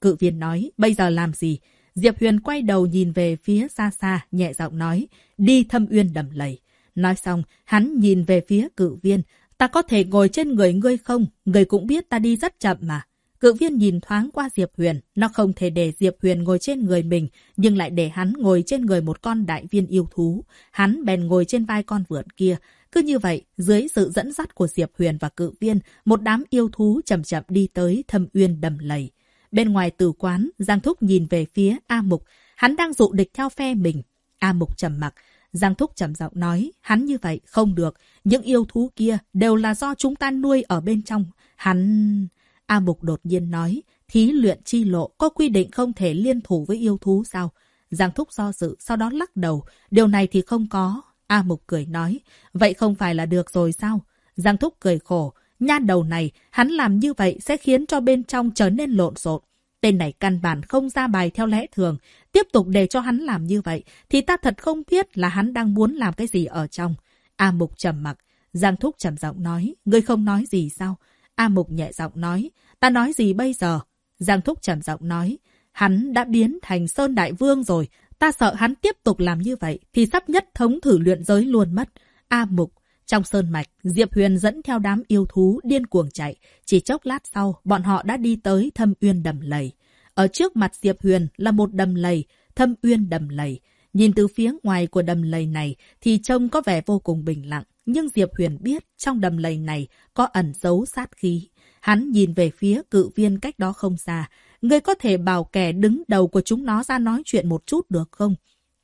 Cự viên nói, bây giờ làm gì? Diệp Huyền quay đầu nhìn về phía xa xa, nhẹ giọng nói, đi thâm uyên đầm lầy. Nói xong, hắn nhìn về phía cự viên, ta có thể ngồi trên người ngươi không? Ngươi cũng biết ta đi rất chậm mà. Cự viên nhìn thoáng qua Diệp Huyền, nó không thể để Diệp Huyền ngồi trên người mình, nhưng lại để hắn ngồi trên người một con đại viên yêu thú. Hắn bèn ngồi trên vai con vượn kia. Cứ như vậy, dưới sự dẫn dắt của Diệp Huyền và cự viên, một đám yêu thú chậm chậm đi tới thâm uyên đầm lầy. Bên ngoài tử quán, Giang Thúc nhìn về phía A Mục. Hắn đang dụ địch theo phe mình. A Mục trầm mặc. Giang Thúc trầm giọng nói, hắn như vậy không được. Những yêu thú kia đều là do chúng ta nuôi ở bên trong. Hắn... A Mục đột nhiên nói, thí luyện chi lộ có quy định không thể liên thủ với yêu thú sao? Giang Thúc do dự, sau đó lắc đầu. Điều này thì không có. A Mục cười nói, vậy không phải là được rồi sao? Giang Thúc cười khổ, nha đầu này, hắn làm như vậy sẽ khiến cho bên trong trở nên lộn xộn. Tên này căn bản không ra bài theo lẽ thường. Tiếp tục để cho hắn làm như vậy, thì ta thật không biết là hắn đang muốn làm cái gì ở trong. A Mục trầm mặc, Giang Thúc trầm giọng nói, ngươi không nói gì sao? A Mục nhẹ giọng nói, ta nói gì bây giờ? Giang Thúc trầm giọng nói, hắn đã biến thành Sơn Đại Vương rồi, ta sợ hắn tiếp tục làm như vậy thì sắp nhất thống thử luyện giới luôn mất. A Mục, trong sơn mạch, Diệp Huyền dẫn theo đám yêu thú điên cuồng chạy. Chỉ chốc lát sau, bọn họ đã đi tới thâm uyên đầm lầy. Ở trước mặt Diệp Huyền là một đầm lầy, thâm uyên đầm lầy. Nhìn từ phía ngoài của đầm lầy này thì trông có vẻ vô cùng bình lặng. Nhưng Diệp Huyền biết trong đầm lầy này có ẩn dấu sát khí. Hắn nhìn về phía cự viên cách đó không xa. Người có thể bảo kẻ đứng đầu của chúng nó ra nói chuyện một chút được không?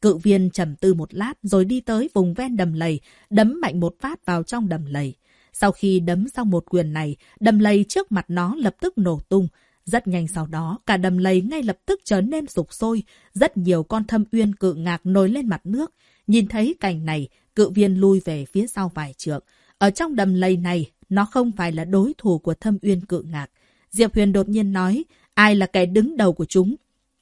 Cự viên trầm tư một lát rồi đi tới vùng ven đầm lầy, đấm mạnh một phát vào trong đầm lầy. Sau khi đấm xong một quyền này, đầm lầy trước mặt nó lập tức nổ tung. Rất nhanh sau đó, cả đầm lầy ngay lập tức trở nên sục sôi. Rất nhiều con thâm uyên cự ngạc nổi lên mặt nước. Nhìn thấy cảnh này, cự viên lui về phía sau vài trượng. Ở trong đầm lầy này, nó không phải là đối thủ của thâm uyên cự ngạc. Diệp Huyền đột nhiên nói, ai là kẻ đứng đầu của chúng?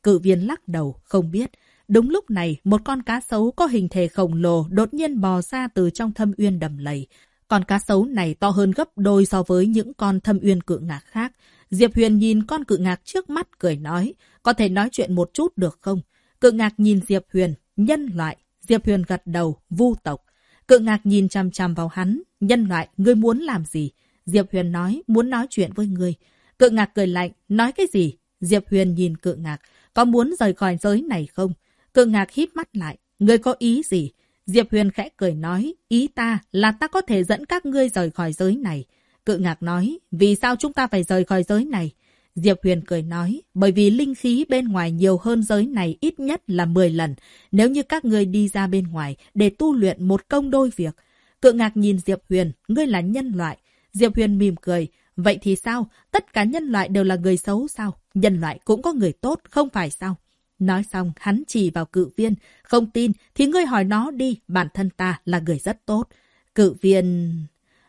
Cự viên lắc đầu, không biết. Đúng lúc này, một con cá sấu có hình thể khổng lồ đột nhiên bò ra từ trong thâm uyên đầm lầy. Con cá sấu này to hơn gấp đôi so với những con thâm uyên cự ngạc khác. Diệp Huyền nhìn con cự ngạc trước mắt cười nói, có thể nói chuyện một chút được không? Cự ngạc nhìn Diệp Huyền, nhân loại. Diệp Huyền gật đầu, vu tộc. Cự ngạc nhìn chằm chằm vào hắn, nhân loại, ngươi muốn làm gì? Diệp Huyền nói, muốn nói chuyện với ngươi. Cự ngạc cười lạnh, nói cái gì? Diệp Huyền nhìn cự ngạc, có muốn rời khỏi giới này không? Cự ngạc híp mắt lại. Ngươi có ý gì? Diệp Huyền khẽ cười nói. Ý ta là ta có thể dẫn các ngươi rời khỏi giới này. Cự ngạc nói. Vì sao chúng ta phải rời khỏi giới này? Diệp Huyền cười nói. Bởi vì linh khí bên ngoài nhiều hơn giới này ít nhất là 10 lần. Nếu như các ngươi đi ra bên ngoài để tu luyện một công đôi việc. Cự ngạc nhìn Diệp Huyền. Ngươi là nhân loại. Diệp Huyền mỉm cười. Vậy thì sao? Tất cả nhân loại đều là người xấu sao? Nhân loại cũng có người tốt, không phải sao? Nói xong, hắn chỉ vào cự viên. Không tin, thì ngươi hỏi nó đi, bản thân ta là người rất tốt. Cự viên...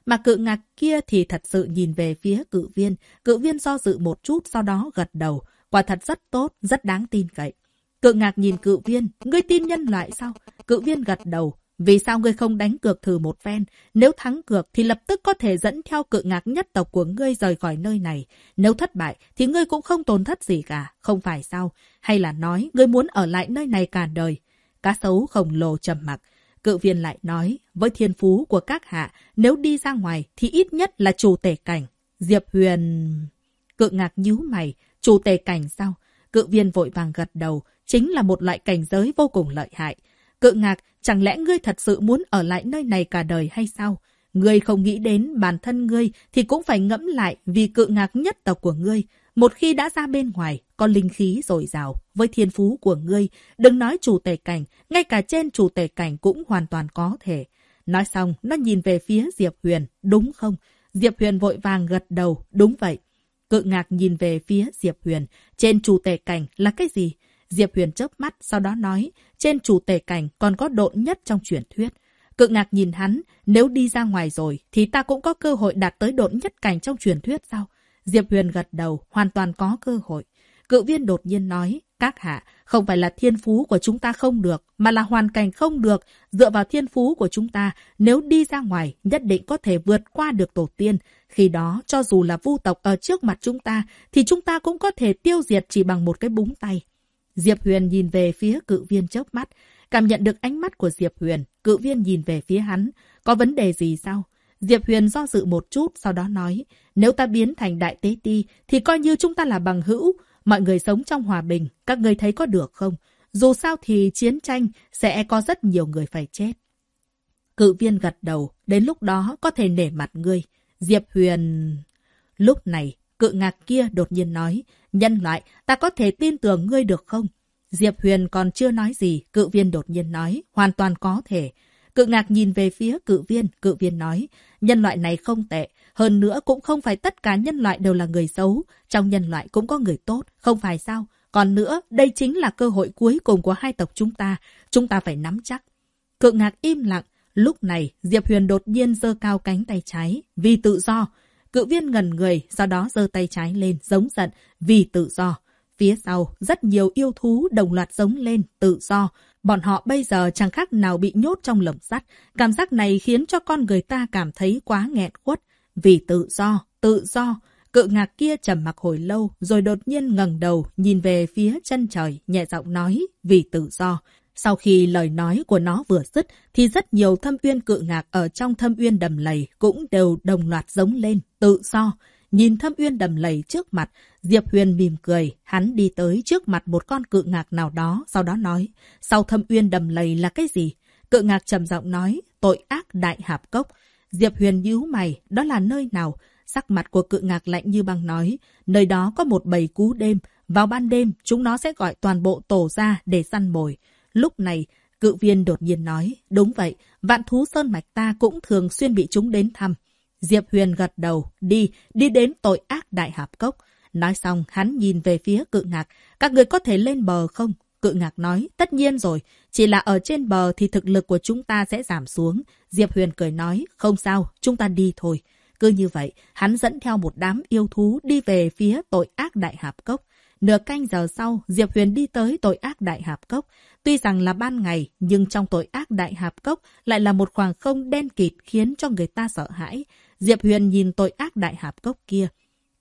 Mà cự ngạc kia thì thật sự nhìn về phía cự viên. Cự viên do dự một chút, sau đó gật đầu. Quả thật rất tốt, rất đáng tin cậy. Cự ngạc nhìn cự viên, ngươi tin nhân loại sao? Cự viên gật đầu, vì sao ngươi không đánh cược thử một phen? Nếu thắng cược thì lập tức có thể dẫn theo cự ngạc nhất tộc của ngươi rời khỏi nơi này. Nếu thất bại thì ngươi cũng không tổn thất gì cả, không phải sao? Hay là nói ngươi muốn ở lại nơi này cả đời? Cá sấu khổng lồ trầm mặc. Cự viên lại nói, với thiên phú của các hạ, nếu đi ra ngoài thì ít nhất là chủ tể cảnh. Diệp Huyền... Cự ngạc nhíu mày, chủ tể cảnh sao? Cự viên vội vàng gật đầu, chính là một loại cảnh giới vô cùng lợi hại. Cự ngạc, chẳng lẽ ngươi thật sự muốn ở lại nơi này cả đời hay sao? Ngươi không nghĩ đến bản thân ngươi thì cũng phải ngẫm lại vì cự ngạc nhất tộc của ngươi. Một khi đã ra bên ngoài, có linh khí dồi dào với thiên phú của ngươi, đừng nói chủ tể cảnh, ngay cả trên chủ tể cảnh cũng hoàn toàn có thể. Nói xong, nó nhìn về phía Diệp Huyền, đúng không? Diệp Huyền vội vàng gật đầu, đúng vậy. Cự ngạc nhìn về phía Diệp Huyền, trên chủ tể cảnh là cái gì? Diệp Huyền chớp mắt, sau đó nói, trên chủ tể cảnh còn có độn nhất trong truyền thuyết. Cự ngạc nhìn hắn, nếu đi ra ngoài rồi, thì ta cũng có cơ hội đạt tới độn nhất cảnh trong truyền thuyết sao? Diệp Huyền gật đầu, hoàn toàn có cơ hội. Cự viên đột nhiên nói, các hạ, không phải là thiên phú của chúng ta không được, mà là hoàn cảnh không được. Dựa vào thiên phú của chúng ta, nếu đi ra ngoài, nhất định có thể vượt qua được tổ tiên. Khi đó, cho dù là vu tộc ở trước mặt chúng ta, thì chúng ta cũng có thể tiêu diệt chỉ bằng một cái búng tay. Diệp Huyền nhìn về phía cự viên chớp mắt. Cảm nhận được ánh mắt của Diệp Huyền, cự viên nhìn về phía hắn. Có vấn đề gì sao? Diệp Huyền do dự một chút, sau đó nói, nếu ta biến thành đại tế ti, thì coi như chúng ta là bằng hữu. Mọi người sống trong hòa bình, các người thấy có được không? Dù sao thì chiến tranh sẽ có rất nhiều người phải chết. Cự viên gật đầu, đến lúc đó có thể nể mặt ngươi. Diệp Huyền... Lúc này, cự ngạc kia đột nhiên nói, nhân loại, ta có thể tin tưởng ngươi được không? Diệp Huyền còn chưa nói gì, cự viên đột nhiên nói, hoàn toàn có thể. Cự ngạc nhìn về phía cự viên, cự viên nói, nhân loại này không tệ, hơn nữa cũng không phải tất cả nhân loại đều là người xấu, trong nhân loại cũng có người tốt, không phải sao? Còn nữa, đây chính là cơ hội cuối cùng của hai tộc chúng ta, chúng ta phải nắm chắc. Cự ngạc im lặng, lúc này Diệp Huyền đột nhiên giơ cao cánh tay trái, vì tự do. Cự viên ngần người, sau đó giơ tay trái lên, giống giận, vì tự do. Phía sau, rất nhiều yêu thú đồng loạt giống lên, tự do. Bọn họ bây giờ chẳng khác nào bị nhốt trong lồng sắt. Cảm giác này khiến cho con người ta cảm thấy quá nghẹn khuất. Vì tự do, tự do. Cự ngạc kia trầm mặc hồi lâu, rồi đột nhiên ngẩng đầu, nhìn về phía chân trời, nhẹ giọng nói, vì tự do. Sau khi lời nói của nó vừa dứt, thì rất nhiều thâm uyên cự ngạc ở trong thâm uyên đầm lầy cũng đều đồng loạt giống lên, tự do. Nhìn thâm uyên đầm lầy trước mặt, Diệp Huyền mỉm cười, hắn đi tới trước mặt một con cự ngạc nào đó, sau đó nói, sau thâm uyên đầm lầy là cái gì? Cự ngạc trầm giọng nói, tội ác đại hạp cốc. Diệp Huyền nhíu mày, đó là nơi nào? Sắc mặt của cự ngạc lạnh như băng nói, nơi đó có một bầy cú đêm, vào ban đêm chúng nó sẽ gọi toàn bộ tổ ra để săn mồi. Lúc này, cự viên đột nhiên nói, đúng vậy, vạn thú sơn mạch ta cũng thường xuyên bị chúng đến thăm. Diệp Huyền gật đầu, đi, đi đến tội ác đại hạp cốc. Nói xong, hắn nhìn về phía cự ngạc, các người có thể lên bờ không? Cự ngạc nói, tất nhiên rồi, chỉ là ở trên bờ thì thực lực của chúng ta sẽ giảm xuống. Diệp Huyền cười nói, không sao, chúng ta đi thôi. Cứ như vậy, hắn dẫn theo một đám yêu thú đi về phía tội ác đại hạp cốc. Nửa canh giờ sau, Diệp Huyền đi tới tội ác đại hạp cốc. Tuy rằng là ban ngày, nhưng trong tội ác đại hạp cốc lại là một khoảng không đen kịt khiến cho người ta sợ hãi. Diệp Huyền nhìn tội ác đại hạp cốc kia.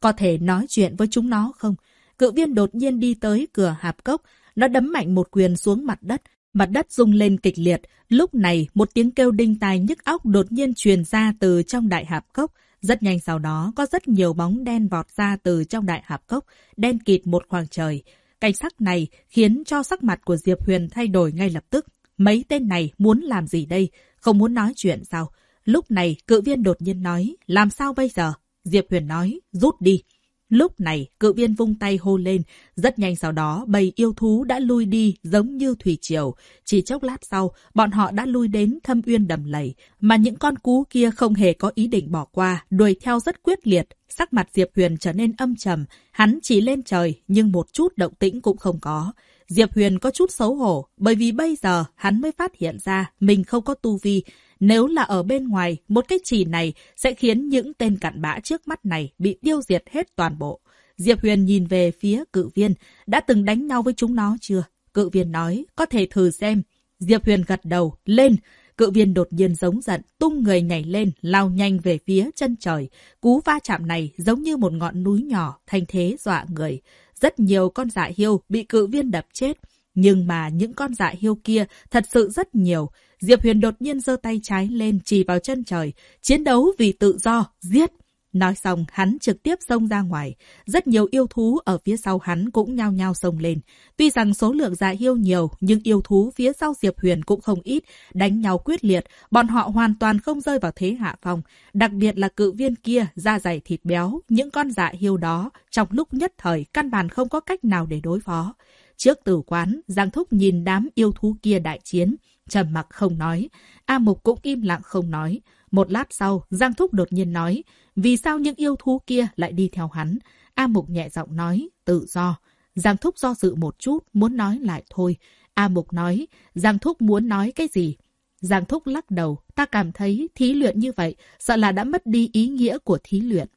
Có thể nói chuyện với chúng nó không? Cự viên đột nhiên đi tới cửa hạp cốc. Nó đấm mạnh một quyền xuống mặt đất. Mặt đất rung lên kịch liệt. Lúc này, một tiếng kêu đinh tai nhức óc đột nhiên truyền ra từ trong đại hạp cốc. Rất nhanh sau đó, có rất nhiều bóng đen vọt ra từ trong đại hạp cốc, đen kịt một khoảng trời. Cảnh sắc này khiến cho sắc mặt của Diệp Huyền thay đổi ngay lập tức. Mấy tên này muốn làm gì đây? Không muốn nói chuyện sao? Lúc này, cự viên đột nhiên nói, làm sao bây giờ? Diệp Huyền nói, rút đi. Lúc này, cự viên vung tay hô lên. Rất nhanh sau đó, bầy yêu thú đã lui đi giống như thủy triều. Chỉ chốc lát sau, bọn họ đã lui đến thâm uyên đầm lầy. Mà những con cú kia không hề có ý định bỏ qua, đuổi theo rất quyết liệt. Sắc mặt Diệp Huyền trở nên âm trầm. Hắn chỉ lên trời, nhưng một chút động tĩnh cũng không có. Diệp Huyền có chút xấu hổ, bởi vì bây giờ hắn mới phát hiện ra mình không có tu vi, nếu là ở bên ngoài, một cái chỉ này sẽ khiến những tên cặn bã trước mắt này bị tiêu diệt hết toàn bộ. Diệp Huyền nhìn về phía cự viên, đã từng đánh nhau với chúng nó chưa? Cự viên nói, có thể thử xem. Diệp Huyền gật đầu, lên. Cự viên đột nhiên giống giận, tung người nhảy lên, lao nhanh về phía chân trời. Cú va chạm này giống như một ngọn núi nhỏ, thành thế dọa người. Rất nhiều con dạ hiêu bị cự viên đập chết. Nhưng mà những con dạ hiêu kia thật sự rất nhiều. Diệp Huyền đột nhiên giơ tay trái lên chỉ vào chân trời. Chiến đấu vì tự do, giết! Nói xong, hắn trực tiếp xông ra ngoài. Rất nhiều yêu thú ở phía sau hắn cũng nhao nhao xông lên. Tuy rằng số lượng dạ hiêu nhiều, nhưng yêu thú phía sau Diệp Huyền cũng không ít. Đánh nhau quyết liệt, bọn họ hoàn toàn không rơi vào thế hạ phong. Đặc biệt là cự viên kia, da dày thịt béo. Những con dạ hiêu đó, trong lúc nhất thời, căn bản không có cách nào để đối phó. Trước tử quán, Giang Thúc nhìn đám yêu thú kia đại chiến trầm mặc không nói. A Mục cũng im lặng không nói. Một lát sau, Giang Thúc đột nhiên nói, vì sao những yêu thú kia lại đi theo hắn? A Mục nhẹ giọng nói, tự do. Giang Thúc do dự một chút, muốn nói lại thôi. A Mục nói, Giang Thúc muốn nói cái gì? Giang Thúc lắc đầu, ta cảm thấy thí luyện như vậy, sợ là đã mất đi ý nghĩa của thí luyện.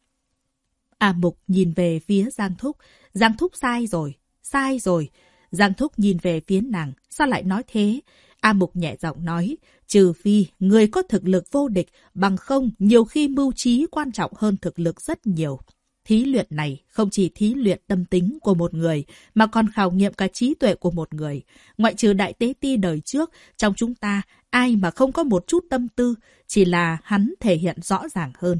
A Mục nhìn về phía Giang Thúc, Giang Thúc sai rồi, sai rồi. Giang Thúc nhìn về phía nàng, sao lại nói thế? A Mục nhẹ giọng nói, trừ phi người có thực lực vô địch, bằng không nhiều khi mưu trí quan trọng hơn thực lực rất nhiều. Thí luyện này không chỉ thí luyện tâm tính của một người, mà còn khảo nghiệm cả trí tuệ của một người. Ngoại trừ đại tế ti đời trước, trong chúng ta, ai mà không có một chút tâm tư, chỉ là hắn thể hiện rõ ràng hơn.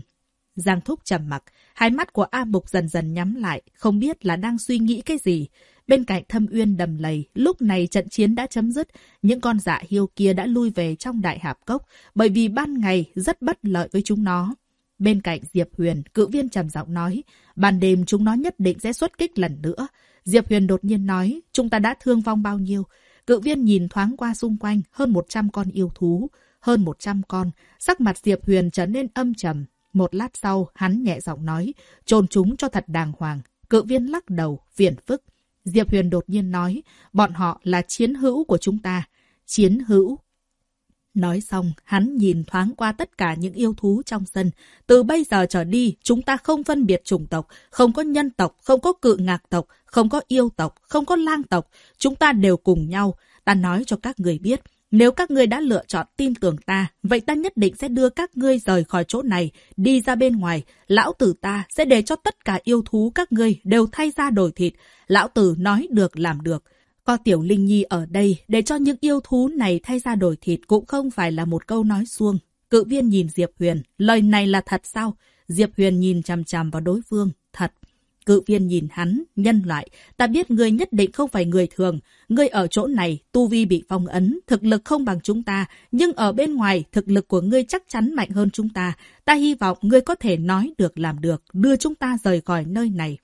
Giang Thúc trầm mặc, hai mắt của A Mục dần dần nhắm lại, không biết là đang suy nghĩ cái gì. Bên cạnh thâm uyên đầm lầy, lúc này trận chiến đã chấm dứt. Những con dạ hiêu kia đã lui về trong đại hạp cốc, bởi vì ban ngày rất bất lợi với chúng nó. Bên cạnh Diệp Huyền, cự viên trầm giọng nói, ban đêm chúng nó nhất định sẽ xuất kích lần nữa. Diệp Huyền đột nhiên nói, chúng ta đã thương vong bao nhiêu? Cự viên nhìn thoáng qua xung quanh, hơn 100 con yêu thú, hơn 100 con. Sắc mặt Diệp Huyền trở nên âm trầm. Một lát sau, hắn nhẹ giọng nói, trồn chúng cho thật đàng hoàng. Cự viên lắc đầu, phiền phức. Diệp Huyền đột nhiên nói, bọn họ là chiến hữu của chúng ta. Chiến hữu. Nói xong, hắn nhìn thoáng qua tất cả những yêu thú trong sân. Từ bây giờ trở đi, chúng ta không phân biệt chủng tộc, không có nhân tộc, không có cự ngạc tộc, không có yêu tộc, không có lang tộc. Chúng ta đều cùng nhau. Ta nói cho các người biết, nếu các ngươi đã lựa chọn tin tưởng ta, vậy ta nhất định sẽ đưa các ngươi rời khỏi chỗ này, đi ra bên ngoài. Lão tử ta sẽ để cho tất cả yêu thú các ngươi đều thay ra đổi thịt. Lão tử nói được làm được. Có Tiểu Linh Nhi ở đây để cho những yêu thú này thay ra đổi thịt cũng không phải là một câu nói suông. Cự viên nhìn Diệp Huyền, lời này là thật sao? Diệp Huyền nhìn chằm chằm vào đối phương, thật. Cự viên nhìn hắn, nhân loại, ta biết ngươi nhất định không phải người thường. Ngươi ở chỗ này, tu vi bị phong ấn, thực lực không bằng chúng ta, nhưng ở bên ngoài, thực lực của ngươi chắc chắn mạnh hơn chúng ta. Ta hy vọng ngươi có thể nói được làm được, đưa chúng ta rời khỏi nơi này.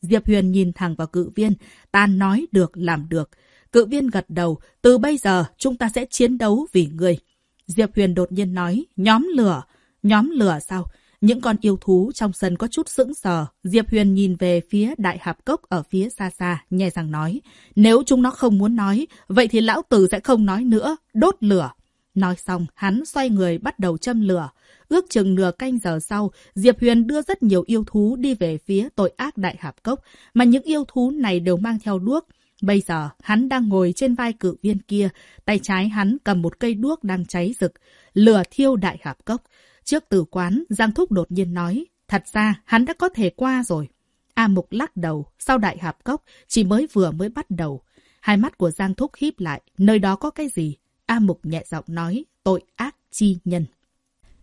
Diệp Huyền nhìn thẳng vào cự viên, ta nói được làm được. Cự viên gật đầu, từ bây giờ chúng ta sẽ chiến đấu vì ngươi. Diệp Huyền đột nhiên nói, nhóm lửa. Nhóm lửa sao? Những con yêu thú trong sân có chút sững sờ. Diệp Huyền nhìn về phía đại hạp cốc ở phía xa xa, nhẹ rằng nói. Nếu chúng nó không muốn nói, vậy thì lão tử sẽ không nói nữa. Đốt lửa. Nói xong, hắn xoay người bắt đầu châm lửa. Ước chừng nửa canh giờ sau, Diệp Huyền đưa rất nhiều yêu thú đi về phía tội ác đại hạp cốc, mà những yêu thú này đều mang theo đuốc. Bây giờ, hắn đang ngồi trên vai cự viên kia, tay trái hắn cầm một cây đuốc đang cháy rực, lửa thiêu đại hạp cốc. Trước tử quán, Giang Thúc đột nhiên nói, thật ra hắn đã có thể qua rồi. A Mục lắc đầu, sau đại hạp cốc, chỉ mới vừa mới bắt đầu. Hai mắt của Giang Thúc híp lại, nơi đó có cái gì? A Mục nhẹ giọng nói, tội ác chi nhân.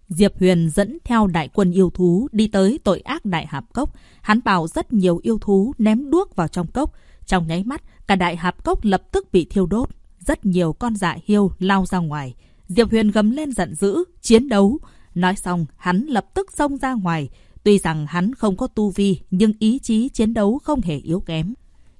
Diệp Huyền dẫn theo đại quân yêu thú đi tới tội ác đại hạp cốc. Hắn bảo rất nhiều yêu thú ném đuốc vào trong cốc. Trong nháy mắt, cả đại hạp cốc lập tức bị thiêu đốt. Rất nhiều con dạ hiêu lao ra ngoài. Diệp Huyền gầm lên giận dữ, chiến đấu. Nói xong, hắn lập tức xông ra ngoài. Tuy rằng hắn không có tu vi, nhưng ý chí chiến đấu không hề yếu kém.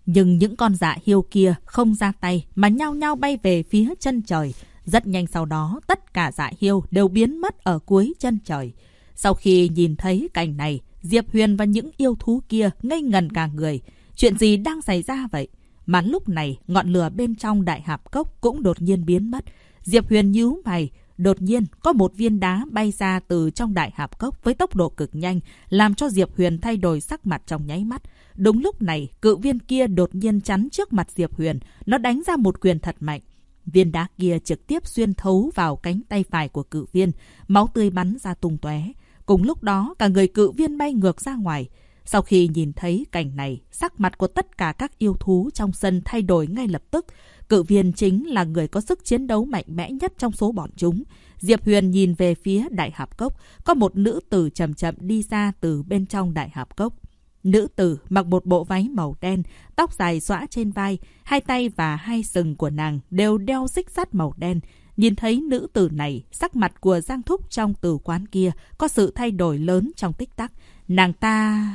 Nhưng những con dạ hiêu kia không ra tay mà nhao nhao bay về phía chân trời. Rất nhanh sau đó, tất cả dạ hiêu đều biến mất ở cuối chân trời. Sau khi nhìn thấy cảnh này, Diệp Huyền và những yêu thú kia ngây ngần cả người. Chuyện gì đang xảy ra vậy? Mà lúc này, ngọn lửa bên trong đại hạp cốc cũng đột nhiên biến mất. Diệp Huyền nhíu mày, Đột nhiên, có một viên đá bay ra từ trong đại hạp cốc với tốc độ cực nhanh, làm cho Diệp Huyền thay đổi sắc mặt trong nháy mắt. Đúng lúc này, cự viên kia đột nhiên chắn trước mặt Diệp Huyền. Nó đánh ra một quyền thật mạnh. Viên đá kia trực tiếp xuyên thấu vào cánh tay phải của cự viên, máu tươi bắn ra tung tóe. Cùng lúc đó, cả người cự viên bay ngược ra ngoài. Sau khi nhìn thấy cảnh này, sắc mặt của tất cả các yêu thú trong sân thay đổi ngay lập tức. Cự viên chính là người có sức chiến đấu mạnh mẽ nhất trong số bọn chúng. Diệp Huyền nhìn về phía đại hạp cốc, có một nữ tử chậm chậm đi ra từ bên trong đại hạp cốc. Nữ tử mặc một bộ váy màu đen, tóc dài xõa trên vai, hai tay và hai sừng của nàng đều đeo xích sắt màu đen. Nhìn thấy nữ tử này, sắc mặt của Giang Thúc trong tử quán kia có sự thay đổi lớn trong tích tắc. Nàng ta...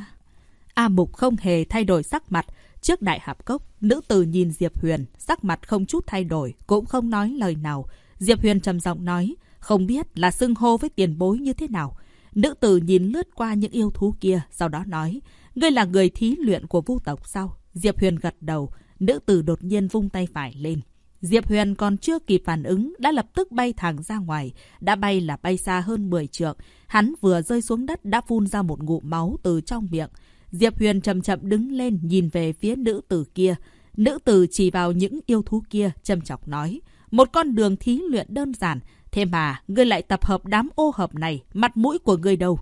A Mục không hề thay đổi sắc mặt. Trước đại hạp cốc, nữ tử nhìn Diệp Huyền, sắc mặt không chút thay đổi, cũng không nói lời nào. Diệp Huyền trầm giọng nói, không biết là xưng hô với tiền bối như thế nào. Nữ tử nhìn lướt qua những yêu thú kia, sau đó nói, ngươi là người thí luyện của vu tộc sao? Diệp Huyền gật đầu, nữ tử đột nhiên vung tay phải lên. Diệp Huyền còn chưa kịp phản ứng, đã lập tức bay thẳng ra ngoài. Đã bay là bay xa hơn 10 trượng. Hắn vừa rơi xuống đất đã phun ra một ngụm máu từ trong miệng. Diệp Huyền chậm chậm đứng lên nhìn về phía nữ tử kia. Nữ tử chỉ vào những yêu thú kia, châm chọc nói. Một con đường thí luyện đơn giản, thế mà ngươi lại tập hợp đám ô hợp này, mặt mũi của ngươi đâu.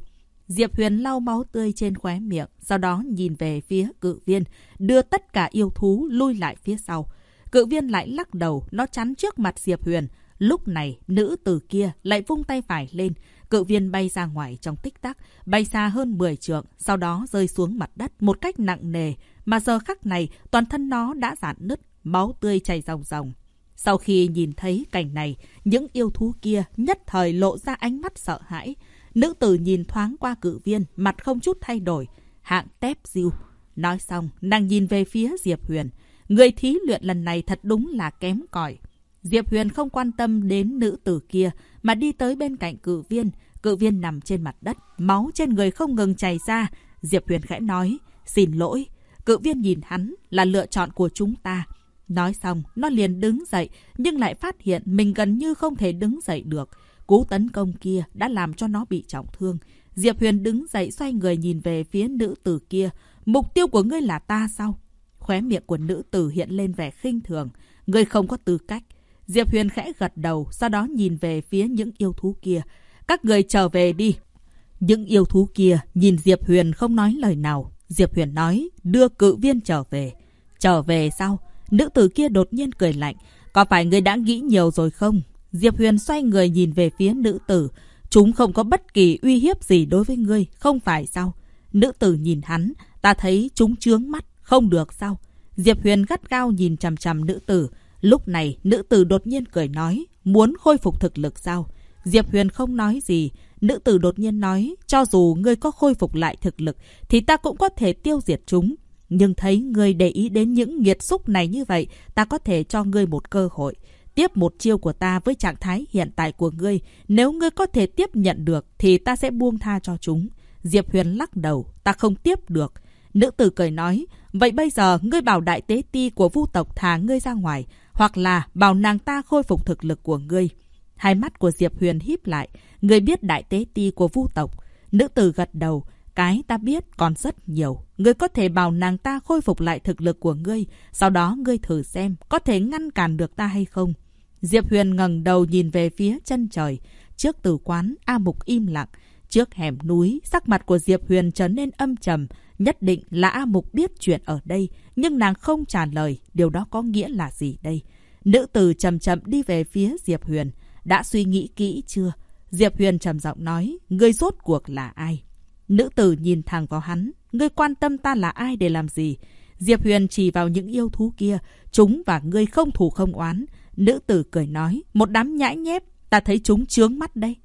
Diệp Huyền lau máu tươi trên khóe miệng, sau đó nhìn về phía cự viên, đưa tất cả yêu thú lui lại phía sau. Cự viên lại lắc đầu, nó chắn trước mặt Diệp Huyền. Lúc này, nữ tử kia lại vung tay phải lên cự viên bay ra ngoài trong tích tắc, bay xa hơn 10 trượng, sau đó rơi xuống mặt đất một cách nặng nề, mà giờ khắc này toàn thân nó đã giãn nứt, máu tươi chảy ròng ròng. Sau khi nhìn thấy cảnh này, những yêu thú kia nhất thời lộ ra ánh mắt sợ hãi. Nữ tử nhìn thoáng qua cự viên, mặt không chút thay đổi, hạng tép diêu. Nói xong, nàng nhìn về phía Diệp Huyền. Người thí luyện lần này thật đúng là kém cỏi. Diệp Huyền không quan tâm đến nữ tử kia, mà đi tới bên cạnh cự viên. Cự viên nằm trên mặt đất, máu trên người không ngừng chảy ra. Diệp Huyền khẽ nói, xin lỗi. Cự viên nhìn hắn là lựa chọn của chúng ta. Nói xong, nó liền đứng dậy, nhưng lại phát hiện mình gần như không thể đứng dậy được. Cú tấn công kia đã làm cho nó bị trọng thương. Diệp Huyền đứng dậy xoay người nhìn về phía nữ tử kia. Mục tiêu của ngươi là ta sao? Khóe miệng của nữ tử hiện lên vẻ khinh thường. Ngươi không có tư cách. Diệp Huyền khẽ gật đầu, sau đó nhìn về phía những yêu thú kia. Các người trở về đi. Những yêu thú kia nhìn Diệp Huyền không nói lời nào. Diệp Huyền nói, đưa cự viên trở về. Trở về sao? Nữ tử kia đột nhiên cười lạnh. Có phải người đã nghĩ nhiều rồi không? Diệp Huyền xoay người nhìn về phía nữ tử. Chúng không có bất kỳ uy hiếp gì đối với ngươi, không phải sao? Nữ tử nhìn hắn, ta thấy chúng chướng mắt, không được sao? Diệp Huyền gắt gao nhìn chằm chằm nữ tử. Lúc này, nữ tử đột nhiên cười nói, muốn khôi phục thực lực sao? Diệp Huyền không nói gì. Nữ tử đột nhiên nói, cho dù ngươi có khôi phục lại thực lực, thì ta cũng có thể tiêu diệt chúng. Nhưng thấy ngươi để ý đến những nghiệt xúc này như vậy, ta có thể cho ngươi một cơ hội. Tiếp một chiêu của ta với trạng thái hiện tại của ngươi. Nếu ngươi có thể tiếp nhận được, thì ta sẽ buông tha cho chúng. Diệp Huyền lắc đầu, ta không tiếp được. Nữ tử cười nói, vậy bây giờ ngươi bảo đại tế ti của vu tộc thả ngươi ra ngoài, hoặc là bảo nàng ta khôi phục thực lực của ngươi. Hai mắt của Diệp Huyền híp lại, ngươi biết đại tế ti của vu tộc. Nữ tử gật đầu, cái ta biết còn rất nhiều. Ngươi có thể bảo nàng ta khôi phục lại thực lực của ngươi. Sau đó ngươi thử xem có thể ngăn cản được ta hay không. Diệp Huyền ngẩng đầu nhìn về phía chân trời. Trước tử quán, A Mục im lặng. Trước hẻm núi, sắc mặt của Diệp Huyền trở nên âm trầm. Nhất định là A Mục biết chuyện ở đây. Nhưng nàng không trả lời. Điều đó có nghĩa là gì đây? Nữ tử chậm chậm đi về phía Diệp Huyền. Đã suy nghĩ kỹ chưa? Diệp Huyền trầm giọng nói. Ngươi rốt cuộc là ai? Nữ tử nhìn thẳng vào hắn. Ngươi quan tâm ta là ai để làm gì? Diệp Huyền chỉ vào những yêu thú kia. Chúng và ngươi không thù không oán. Nữ tử cười nói. Một đám nhãi nhép. Ta thấy chúng trướng mắt đây.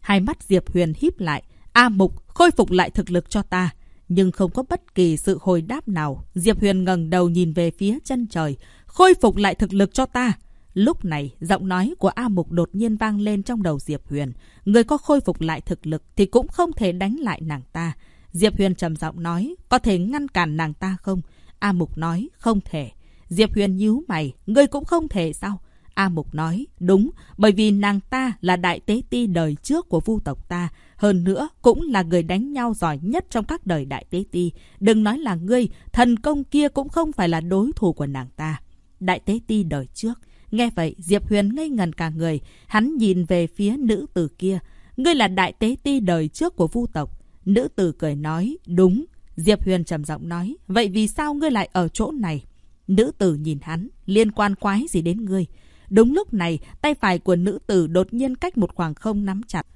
Hai mắt Diệp Huyền híp lại. A Mục, khôi phục lại thực lực cho ta. Nhưng không có bất kỳ sự hồi đáp nào. Diệp Huyền ngẩng đầu nhìn về phía chân trời. Khôi phục lại thực lực cho ta. Lúc này, giọng nói của A Mục đột nhiên vang lên trong đầu Diệp Huyền. Người có khôi phục lại thực lực thì cũng không thể đánh lại nàng ta. Diệp Huyền trầm giọng nói, có thể ngăn cản nàng ta không? A Mục nói, không thể. Diệp Huyền nhíu mày, ngươi cũng không thể sao? A Mục nói, đúng, bởi vì nàng ta là đại tế ti đời trước của vu tộc ta. Hơn nữa, cũng là người đánh nhau giỏi nhất trong các đời đại tế ti. Đừng nói là ngươi, thần công kia cũng không phải là đối thủ của nàng ta. Đại tế ti đời trước. Nghe vậy, Diệp Huyền ngây ngần cả người. Hắn nhìn về phía nữ tử kia. Ngươi là đại tế ti đời trước của vu tộc. Nữ tử cười nói, đúng. Diệp Huyền trầm giọng nói, vậy vì sao ngươi lại ở chỗ này? Nữ tử nhìn hắn, liên quan quái gì đến ngươi? Đúng lúc này, tay phải của nữ tử đột nhiên cách một khoảng không nắm chặt.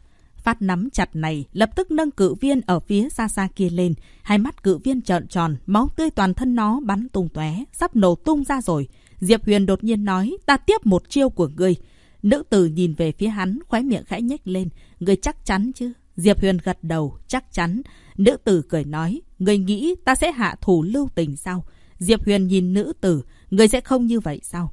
Phát nắm chặt này lập tức nâng cự viên ở phía xa xa kia lên. Hai mắt cự viên trợn tròn, máu tươi toàn thân nó bắn tung tóe, sắp nổ tung ra rồi. Diệp Huyền đột nhiên nói, ta tiếp một chiêu của ngươi. Nữ tử nhìn về phía hắn, khóe miệng khẽ nhếch lên. Ngươi chắc chắn chứ? Diệp Huyền gật đầu, chắc chắn. Nữ tử cười nói, ngươi nghĩ ta sẽ hạ thủ lưu tình sao? Diệp Huyền nhìn nữ tử, ngươi sẽ không như vậy sao?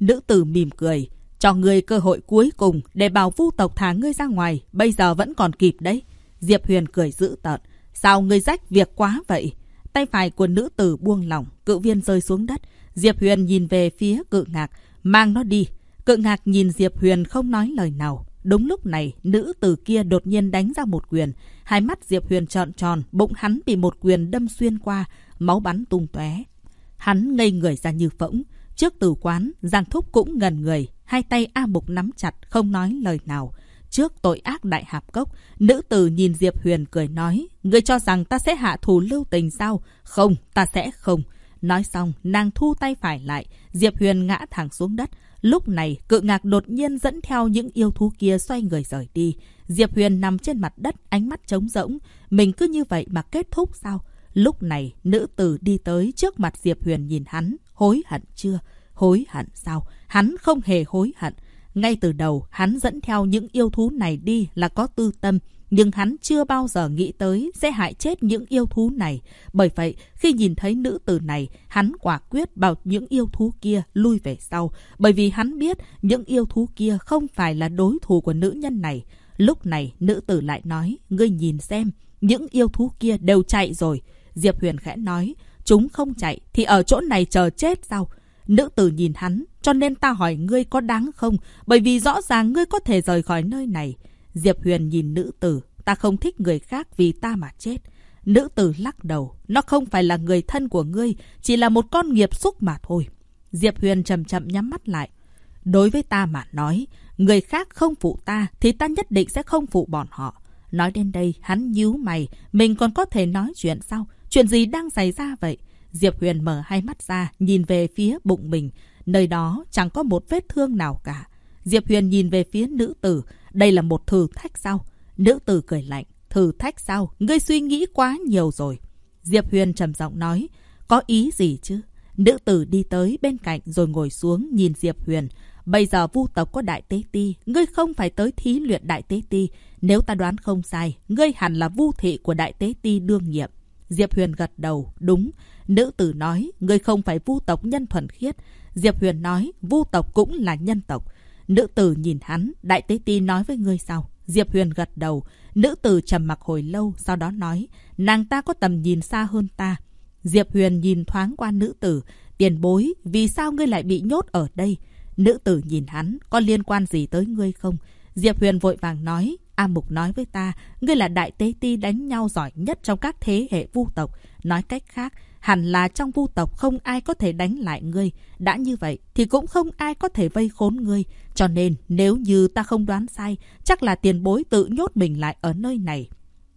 Nữ tử mỉm cười, cho ngươi cơ hội cuối cùng để bảo vu tộc thả ngươi ra ngoài, bây giờ vẫn còn kịp đấy. Diệp Huyền cười dữ tợn, sao ngươi rách việc quá vậy? Tay phải của nữ tử buông lỏng, cự viên rơi xuống đất. Diệp Huyền nhìn về phía cự ngạc, mang nó đi. Cự ngạc nhìn Diệp Huyền không nói lời nào. Đúng lúc này, nữ tử kia đột nhiên đánh ra một quyền. Hai mắt Diệp Huyền trọn tròn, bụng hắn bị một quyền đâm xuyên qua, máu bắn tung tóe. Hắn ngây người ra như phỗng. Trước tử quán, Giang Thúc cũng ngần người, hai tay A Mục nắm chặt, không nói lời nào. Trước tội ác đại hạp cốc, nữ tử nhìn Diệp Huyền cười nói, Ngươi cho rằng ta sẽ hạ thủ lưu tình sao? Không, ta sẽ không. Nói xong, nàng thu tay phải lại, Diệp Huyền ngã thẳng xuống đất. Lúc này, cự ngạc đột nhiên dẫn theo những yêu thú kia xoay người rời đi. Diệp Huyền nằm trên mặt đất, ánh mắt trống rỗng. Mình cứ như vậy mà kết thúc sao? Lúc này, nữ tử đi tới trước mặt Diệp Huyền nhìn hắn. Hối hận chưa? Hối hận sao? Hắn không hề hối hận. Ngay từ đầu, hắn dẫn theo những yêu thú này đi là có tư tâm, nhưng hắn chưa bao giờ nghĩ tới sẽ hại chết những yêu thú này. Bởi vậy, khi nhìn thấy nữ tử này, hắn quả quyết bảo những yêu thú kia lui về sau. Bởi vì hắn biết những yêu thú kia không phải là đối thủ của nữ nhân này. Lúc này, nữ tử lại nói, ngươi nhìn xem, những yêu thú kia đều chạy rồi. Diệp Huyền khẽ nói, chúng không chạy thì ở chỗ này chờ chết sao? Nữ tử nhìn hắn, cho nên ta hỏi ngươi có đáng không? Bởi vì rõ ràng ngươi có thể rời khỏi nơi này. Diệp Huyền nhìn nữ tử, ta không thích người khác vì ta mà chết. Nữ tử lắc đầu, nó không phải là người thân của ngươi, chỉ là một con nghiệp xúc mà thôi. Diệp Huyền chậm chậm nhắm mắt lại. Đối với ta mà nói, người khác không phụ ta thì ta nhất định sẽ không phụ bọn họ. Nói đến đây, hắn nhíu mày, mình còn có thể nói chuyện sao? Chuyện gì đang xảy ra vậy? Diệp Huyền mở hai mắt ra, nhìn về phía bụng mình. Nơi đó chẳng có một vết thương nào cả. Diệp Huyền nhìn về phía nữ tử. Đây là một thử thách sao? Nữ tử cười lạnh. Thử thách sao? Ngươi suy nghĩ quá nhiều rồi. Diệp Huyền trầm giọng nói. Có ý gì chứ? Nữ tử đi tới bên cạnh rồi ngồi xuống nhìn Diệp Huyền. Bây giờ vu tộc có đại tế ti, ngươi không phải tới thí luyện đại tế ti. Nếu ta đoán không sai, ngươi hẳn là vu thị của đại tế ti đương nhiệm. Diệp Huyền gật đầu, đúng. Nữ tử nói, ngươi không phải vu tộc nhân thuần khiết. Diệp Huyền nói, vu tộc cũng là nhân tộc. Nữ tử nhìn hắn, đại tế ti nói với ngươi sao? Diệp Huyền gật đầu. Nữ tử trầm mặc hồi lâu, sau đó nói, nàng ta có tầm nhìn xa hơn ta. Diệp Huyền nhìn thoáng qua nữ tử, tiền bối, vì sao ngươi lại bị nhốt ở đây? Nữ tử nhìn hắn, có liên quan gì tới ngươi không? Diệp Huyền vội vàng nói, A Mục nói với ta, ngươi là đại tế ti đánh nhau giỏi nhất trong các thế hệ vu tộc. Nói cách khác, hẳn là trong vu tộc không ai có thể đánh lại ngươi. Đã như vậy, thì cũng không ai có thể vây khốn ngươi. Cho nên, nếu như ta không đoán sai, chắc là tiền bối tự nhốt mình lại ở nơi này.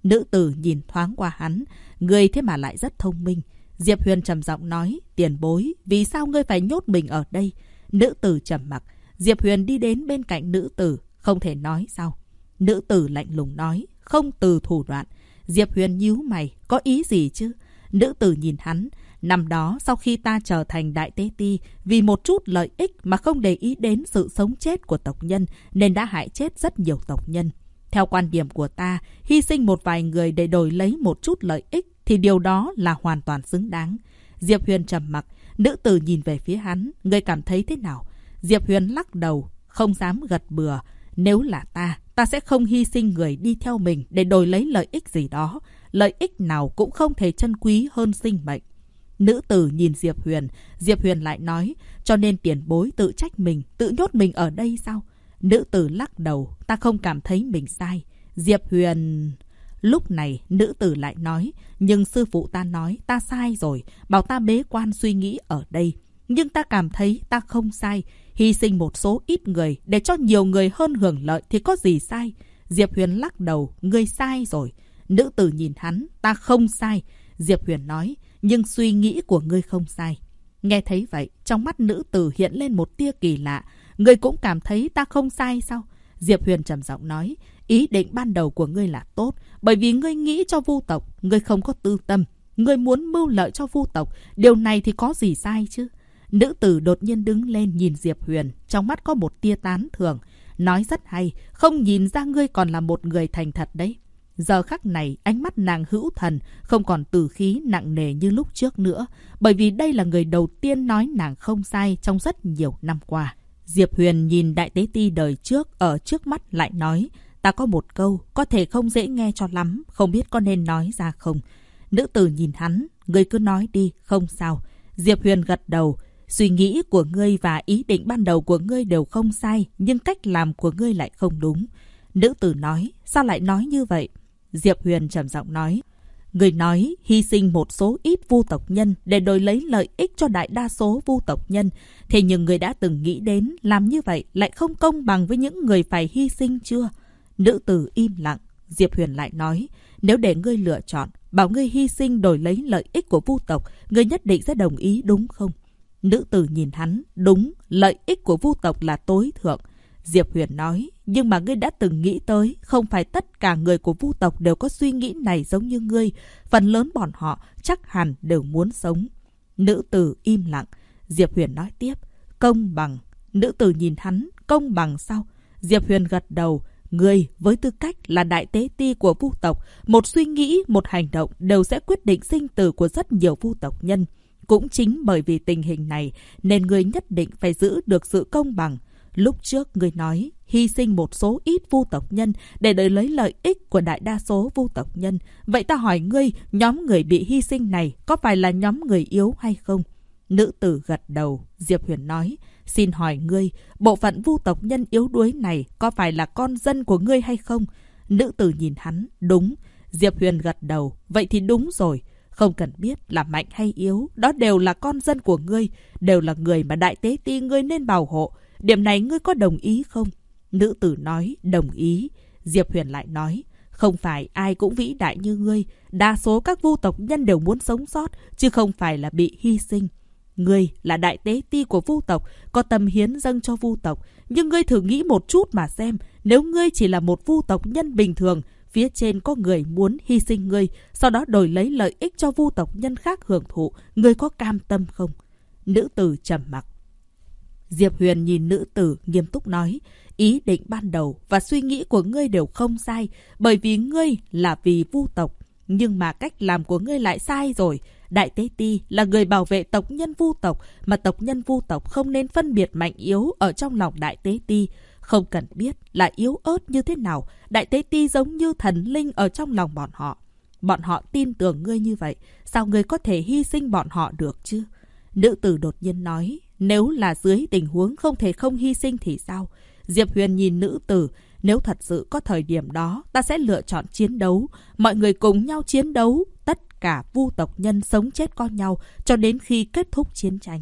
Nữ tử nhìn thoáng qua hắn, ngươi thế mà lại rất thông minh. Diệp Huyền trầm giọng nói, tiền bối, vì sao ngươi phải nhốt mình ở đây? Nữ tử trầm mặc. Diệp Huyền đi đến bên cạnh nữ tử, không thể nói sao. Nữ tử lạnh lùng nói, không từ thủ đoạn. Diệp Huyền nhíu mày, có ý gì chứ? Nữ tử nhìn hắn, năm đó sau khi ta trở thành đại tế ti, vì một chút lợi ích mà không để ý đến sự sống chết của tộc nhân, nên đã hại chết rất nhiều tộc nhân. Theo quan điểm của ta, hy sinh một vài người để đổi lấy một chút lợi ích thì điều đó là hoàn toàn xứng đáng. Diệp Huyền trầm mặc, nữ tử nhìn về phía hắn, người cảm thấy thế nào? Diệp Huyền lắc đầu, không dám gật bừa. Nếu là ta, ta sẽ không hy sinh người đi theo mình để đổi lấy lợi ích gì đó. Lợi ích nào cũng không thể chân quý hơn sinh mệnh. Nữ tử nhìn Diệp Huyền, Diệp Huyền lại nói, cho nên tiền bối tự trách mình, tự nhốt mình ở đây sao? Nữ tử lắc đầu, ta không cảm thấy mình sai. Diệp Huyền... Lúc này, nữ tử lại nói, nhưng sư phụ ta nói, ta sai rồi, bảo ta bế quan suy nghĩ ở đây. Nhưng ta cảm thấy ta không sai, hy sinh một số ít người để cho nhiều người hơn hưởng lợi thì có gì sai. Diệp Huyền lắc đầu, ngươi sai rồi. Nữ tử nhìn hắn, ta không sai. Diệp Huyền nói, nhưng suy nghĩ của ngươi không sai. Nghe thấy vậy, trong mắt nữ tử hiện lên một tia kỳ lạ. Ngươi cũng cảm thấy ta không sai sao? Diệp Huyền trầm giọng nói, ý định ban đầu của ngươi là tốt, bởi vì ngươi nghĩ cho vu tộc, ngươi không có tư tâm. Ngươi muốn mưu lợi cho vu tộc, điều này thì có gì sai chứ? Nữ tử đột nhiên đứng lên nhìn Diệp Huyền, trong mắt có một tia tán thường. Nói rất hay, không nhìn ra ngươi còn là một người thành thật đấy. Giờ khắc này, ánh mắt nàng hữu thần, không còn tử khí nặng nề như lúc trước nữa, bởi vì đây là người đầu tiên nói nàng không sai trong rất nhiều năm qua. Diệp Huyền nhìn đại tế ti đời trước ở trước mắt lại nói, ta có một câu, có thể không dễ nghe cho lắm, không biết có nên nói ra không. Nữ tử nhìn hắn, ngươi cứ nói đi, không sao. Diệp Huyền gật đầu, Suy nghĩ của ngươi và ý định ban đầu của ngươi đều không sai, nhưng cách làm của ngươi lại không đúng. Nữ tử nói, sao lại nói như vậy? Diệp Huyền trầm giọng nói, Người nói hy sinh một số ít vu tộc nhân để đổi lấy lợi ích cho đại đa số vu tộc nhân. Thế nhưng người đã từng nghĩ đến làm như vậy lại không công bằng với những người phải hy sinh chưa? Nữ tử im lặng. Diệp Huyền lại nói, nếu để ngươi lựa chọn, bảo ngươi hy sinh đổi lấy lợi ích của vu tộc, ngươi nhất định sẽ đồng ý đúng không? Nữ tử nhìn hắn, đúng, lợi ích của vu tộc là tối thượng. Diệp Huyền nói, nhưng mà ngươi đã từng nghĩ tới, không phải tất cả người của vu tộc đều có suy nghĩ này giống như ngươi. Phần lớn bọn họ chắc hẳn đều muốn sống. Nữ tử im lặng. Diệp Huyền nói tiếp, công bằng. Nữ tử nhìn hắn, công bằng sao? Diệp Huyền gật đầu, Ngươi với tư cách là đại tế ti của vu tộc, một suy nghĩ, một hành động đều sẽ quyết định sinh tử của rất nhiều vu tộc nhân. Cũng chính bởi vì tình hình này nên ngươi nhất định phải giữ được sự công bằng. Lúc trước ngươi nói hy sinh một số ít vu tộc nhân để đợi lấy lợi ích của đại đa số vu tộc nhân. Vậy ta hỏi ngươi, nhóm người bị hy sinh này có phải là nhóm người yếu hay không? Nữ tử gật đầu, Diệp Huyền nói. Xin hỏi ngươi, bộ phận vu tộc nhân yếu đuối này có phải là con dân của ngươi hay không? Nữ tử nhìn hắn, đúng. Diệp Huyền gật đầu, vậy thì đúng rồi. Không cần biết là mạnh hay yếu, đó đều là con dân của ngươi, đều là người mà đại tế ti ngươi nên bảo hộ. Điểm này ngươi có đồng ý không? Nữ tử nói, đồng ý. Diệp Huyền lại nói, không phải ai cũng vĩ đại như ngươi. Đa số các vu tộc nhân đều muốn sống sót, chứ không phải là bị hy sinh. Ngươi là đại tế ti của vu tộc, có tâm hiến dâng cho vu tộc. Nhưng ngươi thử nghĩ một chút mà xem, nếu ngươi chỉ là một vu tộc nhân bình thường, phía trên có người muốn hy sinh ngươi, sau đó đổi lấy lợi ích cho vu tộc nhân khác hưởng thụ, ngươi có cam tâm không? Nữ tử trầm mặc. Diệp Huyền nhìn nữ tử nghiêm túc nói, ý định ban đầu và suy nghĩ của ngươi đều không sai, bởi vì ngươi là vì vu tộc. Nhưng mà cách làm của ngươi lại sai rồi. Đại Tế Ti là người bảo vệ tộc nhân vu tộc, mà tộc nhân vu tộc không nên phân biệt mạnh yếu ở trong lòng Đại Tế Ti. Không cần biết là yếu ớt như thế nào, Đại Tế Ti giống như thần linh ở trong lòng bọn họ. Bọn họ tin tưởng ngươi như vậy, sao ngươi có thể hy sinh bọn họ được chứ? Nữ tử đột nhiên nói, nếu là dưới tình huống không thể không hy sinh thì sao? Diệp Huyền nhìn nữ tử, nếu thật sự có thời điểm đó, ta sẽ lựa chọn chiến đấu. Mọi người cùng nhau chiến đấu, tất cả vu tộc nhân sống chết con nhau cho đến khi kết thúc chiến tranh.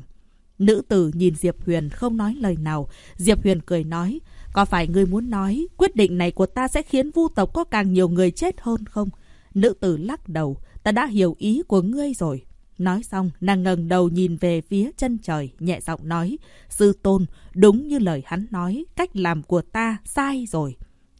Nữ tử nhìn Diệp Huyền không nói lời nào. Diệp Huyền cười nói, có phải ngươi muốn nói quyết định này của ta sẽ khiến vu tộc có càng nhiều người chết hơn không? Nữ tử lắc đầu, ta đã hiểu ý của ngươi rồi. Nói xong, nàng ngẩng đầu nhìn về phía chân trời, nhẹ giọng nói, Sư Tôn, đúng như lời hắn nói, cách làm của ta sai rồi.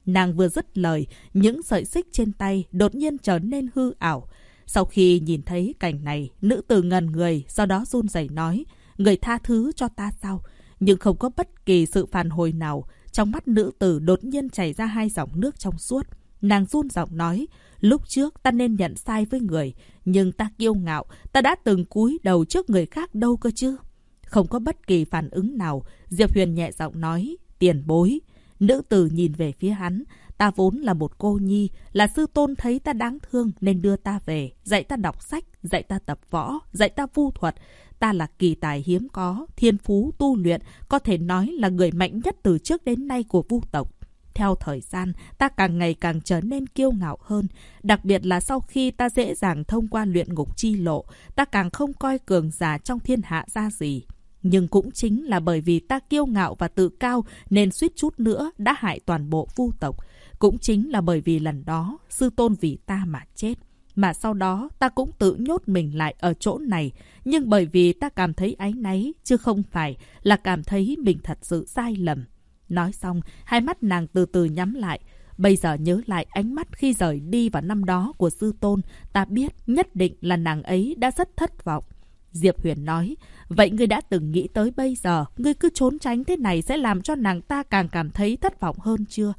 Nàng vừa dứt lời, những sợi xích trên tay đột nhiên trở nên hư ảo. Sau khi nhìn thấy cảnh này, nữ tử ngần người, sau đó run rẩy nói, người tha thứ cho ta sao? Nhưng không có bất kỳ sự phản hồi nào, trong mắt nữ tử đột nhiên chảy ra hai dòng nước trong suốt. Nàng run giọng nói, lúc trước ta nên nhận sai với người, nhưng ta kiêu ngạo, ta đã từng cúi đầu trước người khác đâu cơ chứ. Không có bất kỳ phản ứng nào, Diệp Huyền nhẹ giọng nói, tiền bối. Nữ tử nhìn về phía hắn, ta vốn là một cô nhi, là sư tôn thấy ta đáng thương nên đưa ta về, dạy ta đọc sách, dạy ta tập võ, dạy ta vu thuật. Ta là kỳ tài hiếm có, thiên phú tu luyện, có thể nói là người mạnh nhất từ trước đến nay của vu tộc. Theo thời gian, ta càng ngày càng trở nên kiêu ngạo hơn. Đặc biệt là sau khi ta dễ dàng thông qua luyện ngục chi lộ, ta càng không coi cường giả trong thiên hạ ra gì. Nhưng cũng chính là bởi vì ta kiêu ngạo và tự cao nên suýt chút nữa đã hại toàn bộ vu tộc. Cũng chính là bởi vì lần đó, sư tôn vì ta mà chết. Mà sau đó ta cũng tự nhốt mình lại ở chỗ này. Nhưng bởi vì ta cảm thấy áy náy, chứ không phải là cảm thấy mình thật sự sai lầm. Nói xong, hai mắt nàng từ từ nhắm lại. Bây giờ nhớ lại ánh mắt khi rời đi vào năm đó của sư tôn, ta biết nhất định là nàng ấy đã rất thất vọng. Diệp Huyền nói, vậy ngươi đã từng nghĩ tới bây giờ, ngươi cứ trốn tránh thế này sẽ làm cho nàng ta càng cảm thấy thất vọng hơn chưa?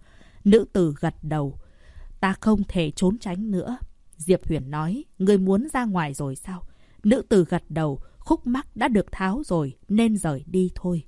Nữ tử gật đầu, ta không thể trốn tránh nữa. Diệp Huyền nói, ngươi muốn ra ngoài rồi sao? Nữ tử gật đầu, khúc mắc đã được tháo rồi, nên rời đi thôi.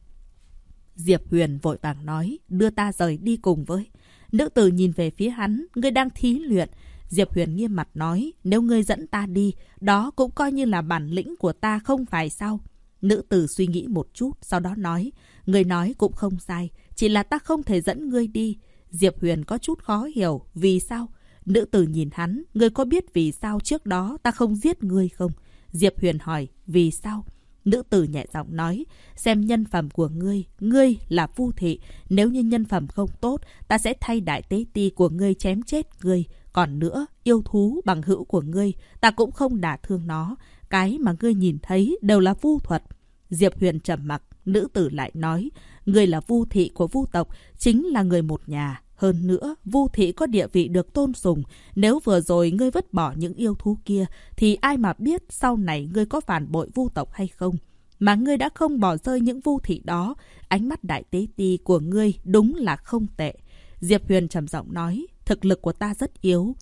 Diệp Huyền vội vàng nói, đưa ta rời đi cùng với. Nữ tử nhìn về phía hắn, ngươi đang thí luyện. Diệp Huyền nghiêm mặt nói, nếu ngươi dẫn ta đi, đó cũng coi như là bản lĩnh của ta không phải sao? Nữ tử suy nghĩ một chút, sau đó nói, ngươi nói cũng không sai, chỉ là ta không thể dẫn ngươi đi. Diệp Huyền có chút khó hiểu, vì sao? Nữ tử nhìn hắn, ngươi có biết vì sao trước đó ta không giết ngươi không? Diệp Huyền hỏi, vì sao? Nữ tử nhẹ giọng nói, xem nhân phẩm của ngươi, ngươi là vu thị. Nếu như nhân phẩm không tốt, ta sẽ thay đại tế ti của ngươi chém chết ngươi. Còn nữa, yêu thú bằng hữu của ngươi, ta cũng không đả thương nó. Cái mà ngươi nhìn thấy đều là vu thuật. Diệp Huyền trầm mặc, nữ tử lại nói, ngươi là vu thị của vu tộc, chính là người một nhà. Hơn nữa, vu thị có địa vị được tôn sùng. Nếu vừa rồi ngươi vứt bỏ những yêu thú kia, thì ai mà biết sau này ngươi có phản bội vu tộc hay không? Mà ngươi đã không bỏ rơi những vu thị đó, ánh mắt đại tế ti của ngươi đúng là không tệ. Diệp Huyền trầm giọng nói, thực lực của ta rất yếu.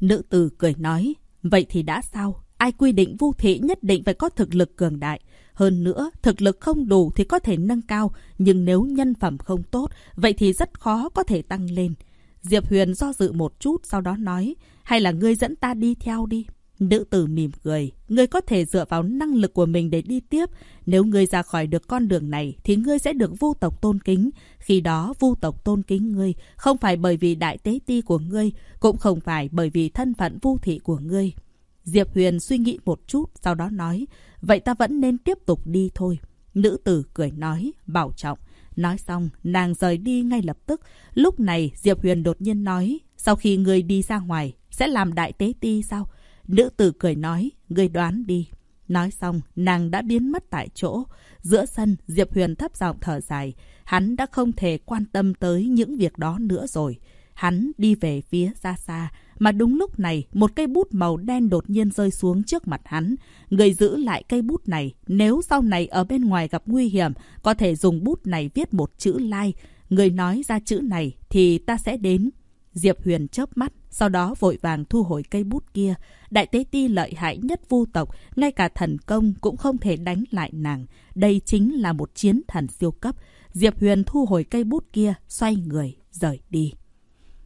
Nữ tử cười nói, vậy thì đã sao? Ai quy định vu thị nhất định phải có thực lực cường đại. Hơn nữa, thực lực không đủ thì có thể nâng cao, nhưng nếu nhân phẩm không tốt, vậy thì rất khó có thể tăng lên. Diệp Huyền do dự một chút, sau đó nói, hay là ngươi dẫn ta đi theo đi. Nữ tử mỉm cười, ngươi có thể dựa vào năng lực của mình để đi tiếp. Nếu ngươi ra khỏi được con đường này, thì ngươi sẽ được vu tộc tôn kính. Khi đó, vu tộc tôn kính ngươi, không phải bởi vì đại tế ti của ngươi, cũng không phải bởi vì thân phận vu thị của ngươi. Diệp Huyền suy nghĩ một chút, sau đó nói, vậy ta vẫn nên tiếp tục đi thôi. Nữ tử cười nói, bảo trọng. Nói xong, nàng rời đi ngay lập tức. Lúc này, Diệp Huyền đột nhiên nói, sau khi người đi ra ngoài, sẽ làm đại tế ti sao? Nữ tử cười nói, người đoán đi. Nói xong, nàng đã biến mất tại chỗ. Giữa sân, Diệp Huyền thấp giọng thở dài. Hắn đã không thể quan tâm tới những việc đó nữa rồi. Hắn đi về phía xa xa. Mà đúng lúc này, một cây bút màu đen đột nhiên rơi xuống trước mặt hắn. Người giữ lại cây bút này, nếu sau này ở bên ngoài gặp nguy hiểm, có thể dùng bút này viết một chữ lai. Người nói ra chữ này thì ta sẽ đến. Diệp Huyền chớp mắt, sau đó vội vàng thu hồi cây bút kia. Đại tế ti lợi hại nhất vu tộc, ngay cả thần công cũng không thể đánh lại nàng. Đây chính là một chiến thần siêu cấp. Diệp Huyền thu hồi cây bút kia, xoay người, rời đi.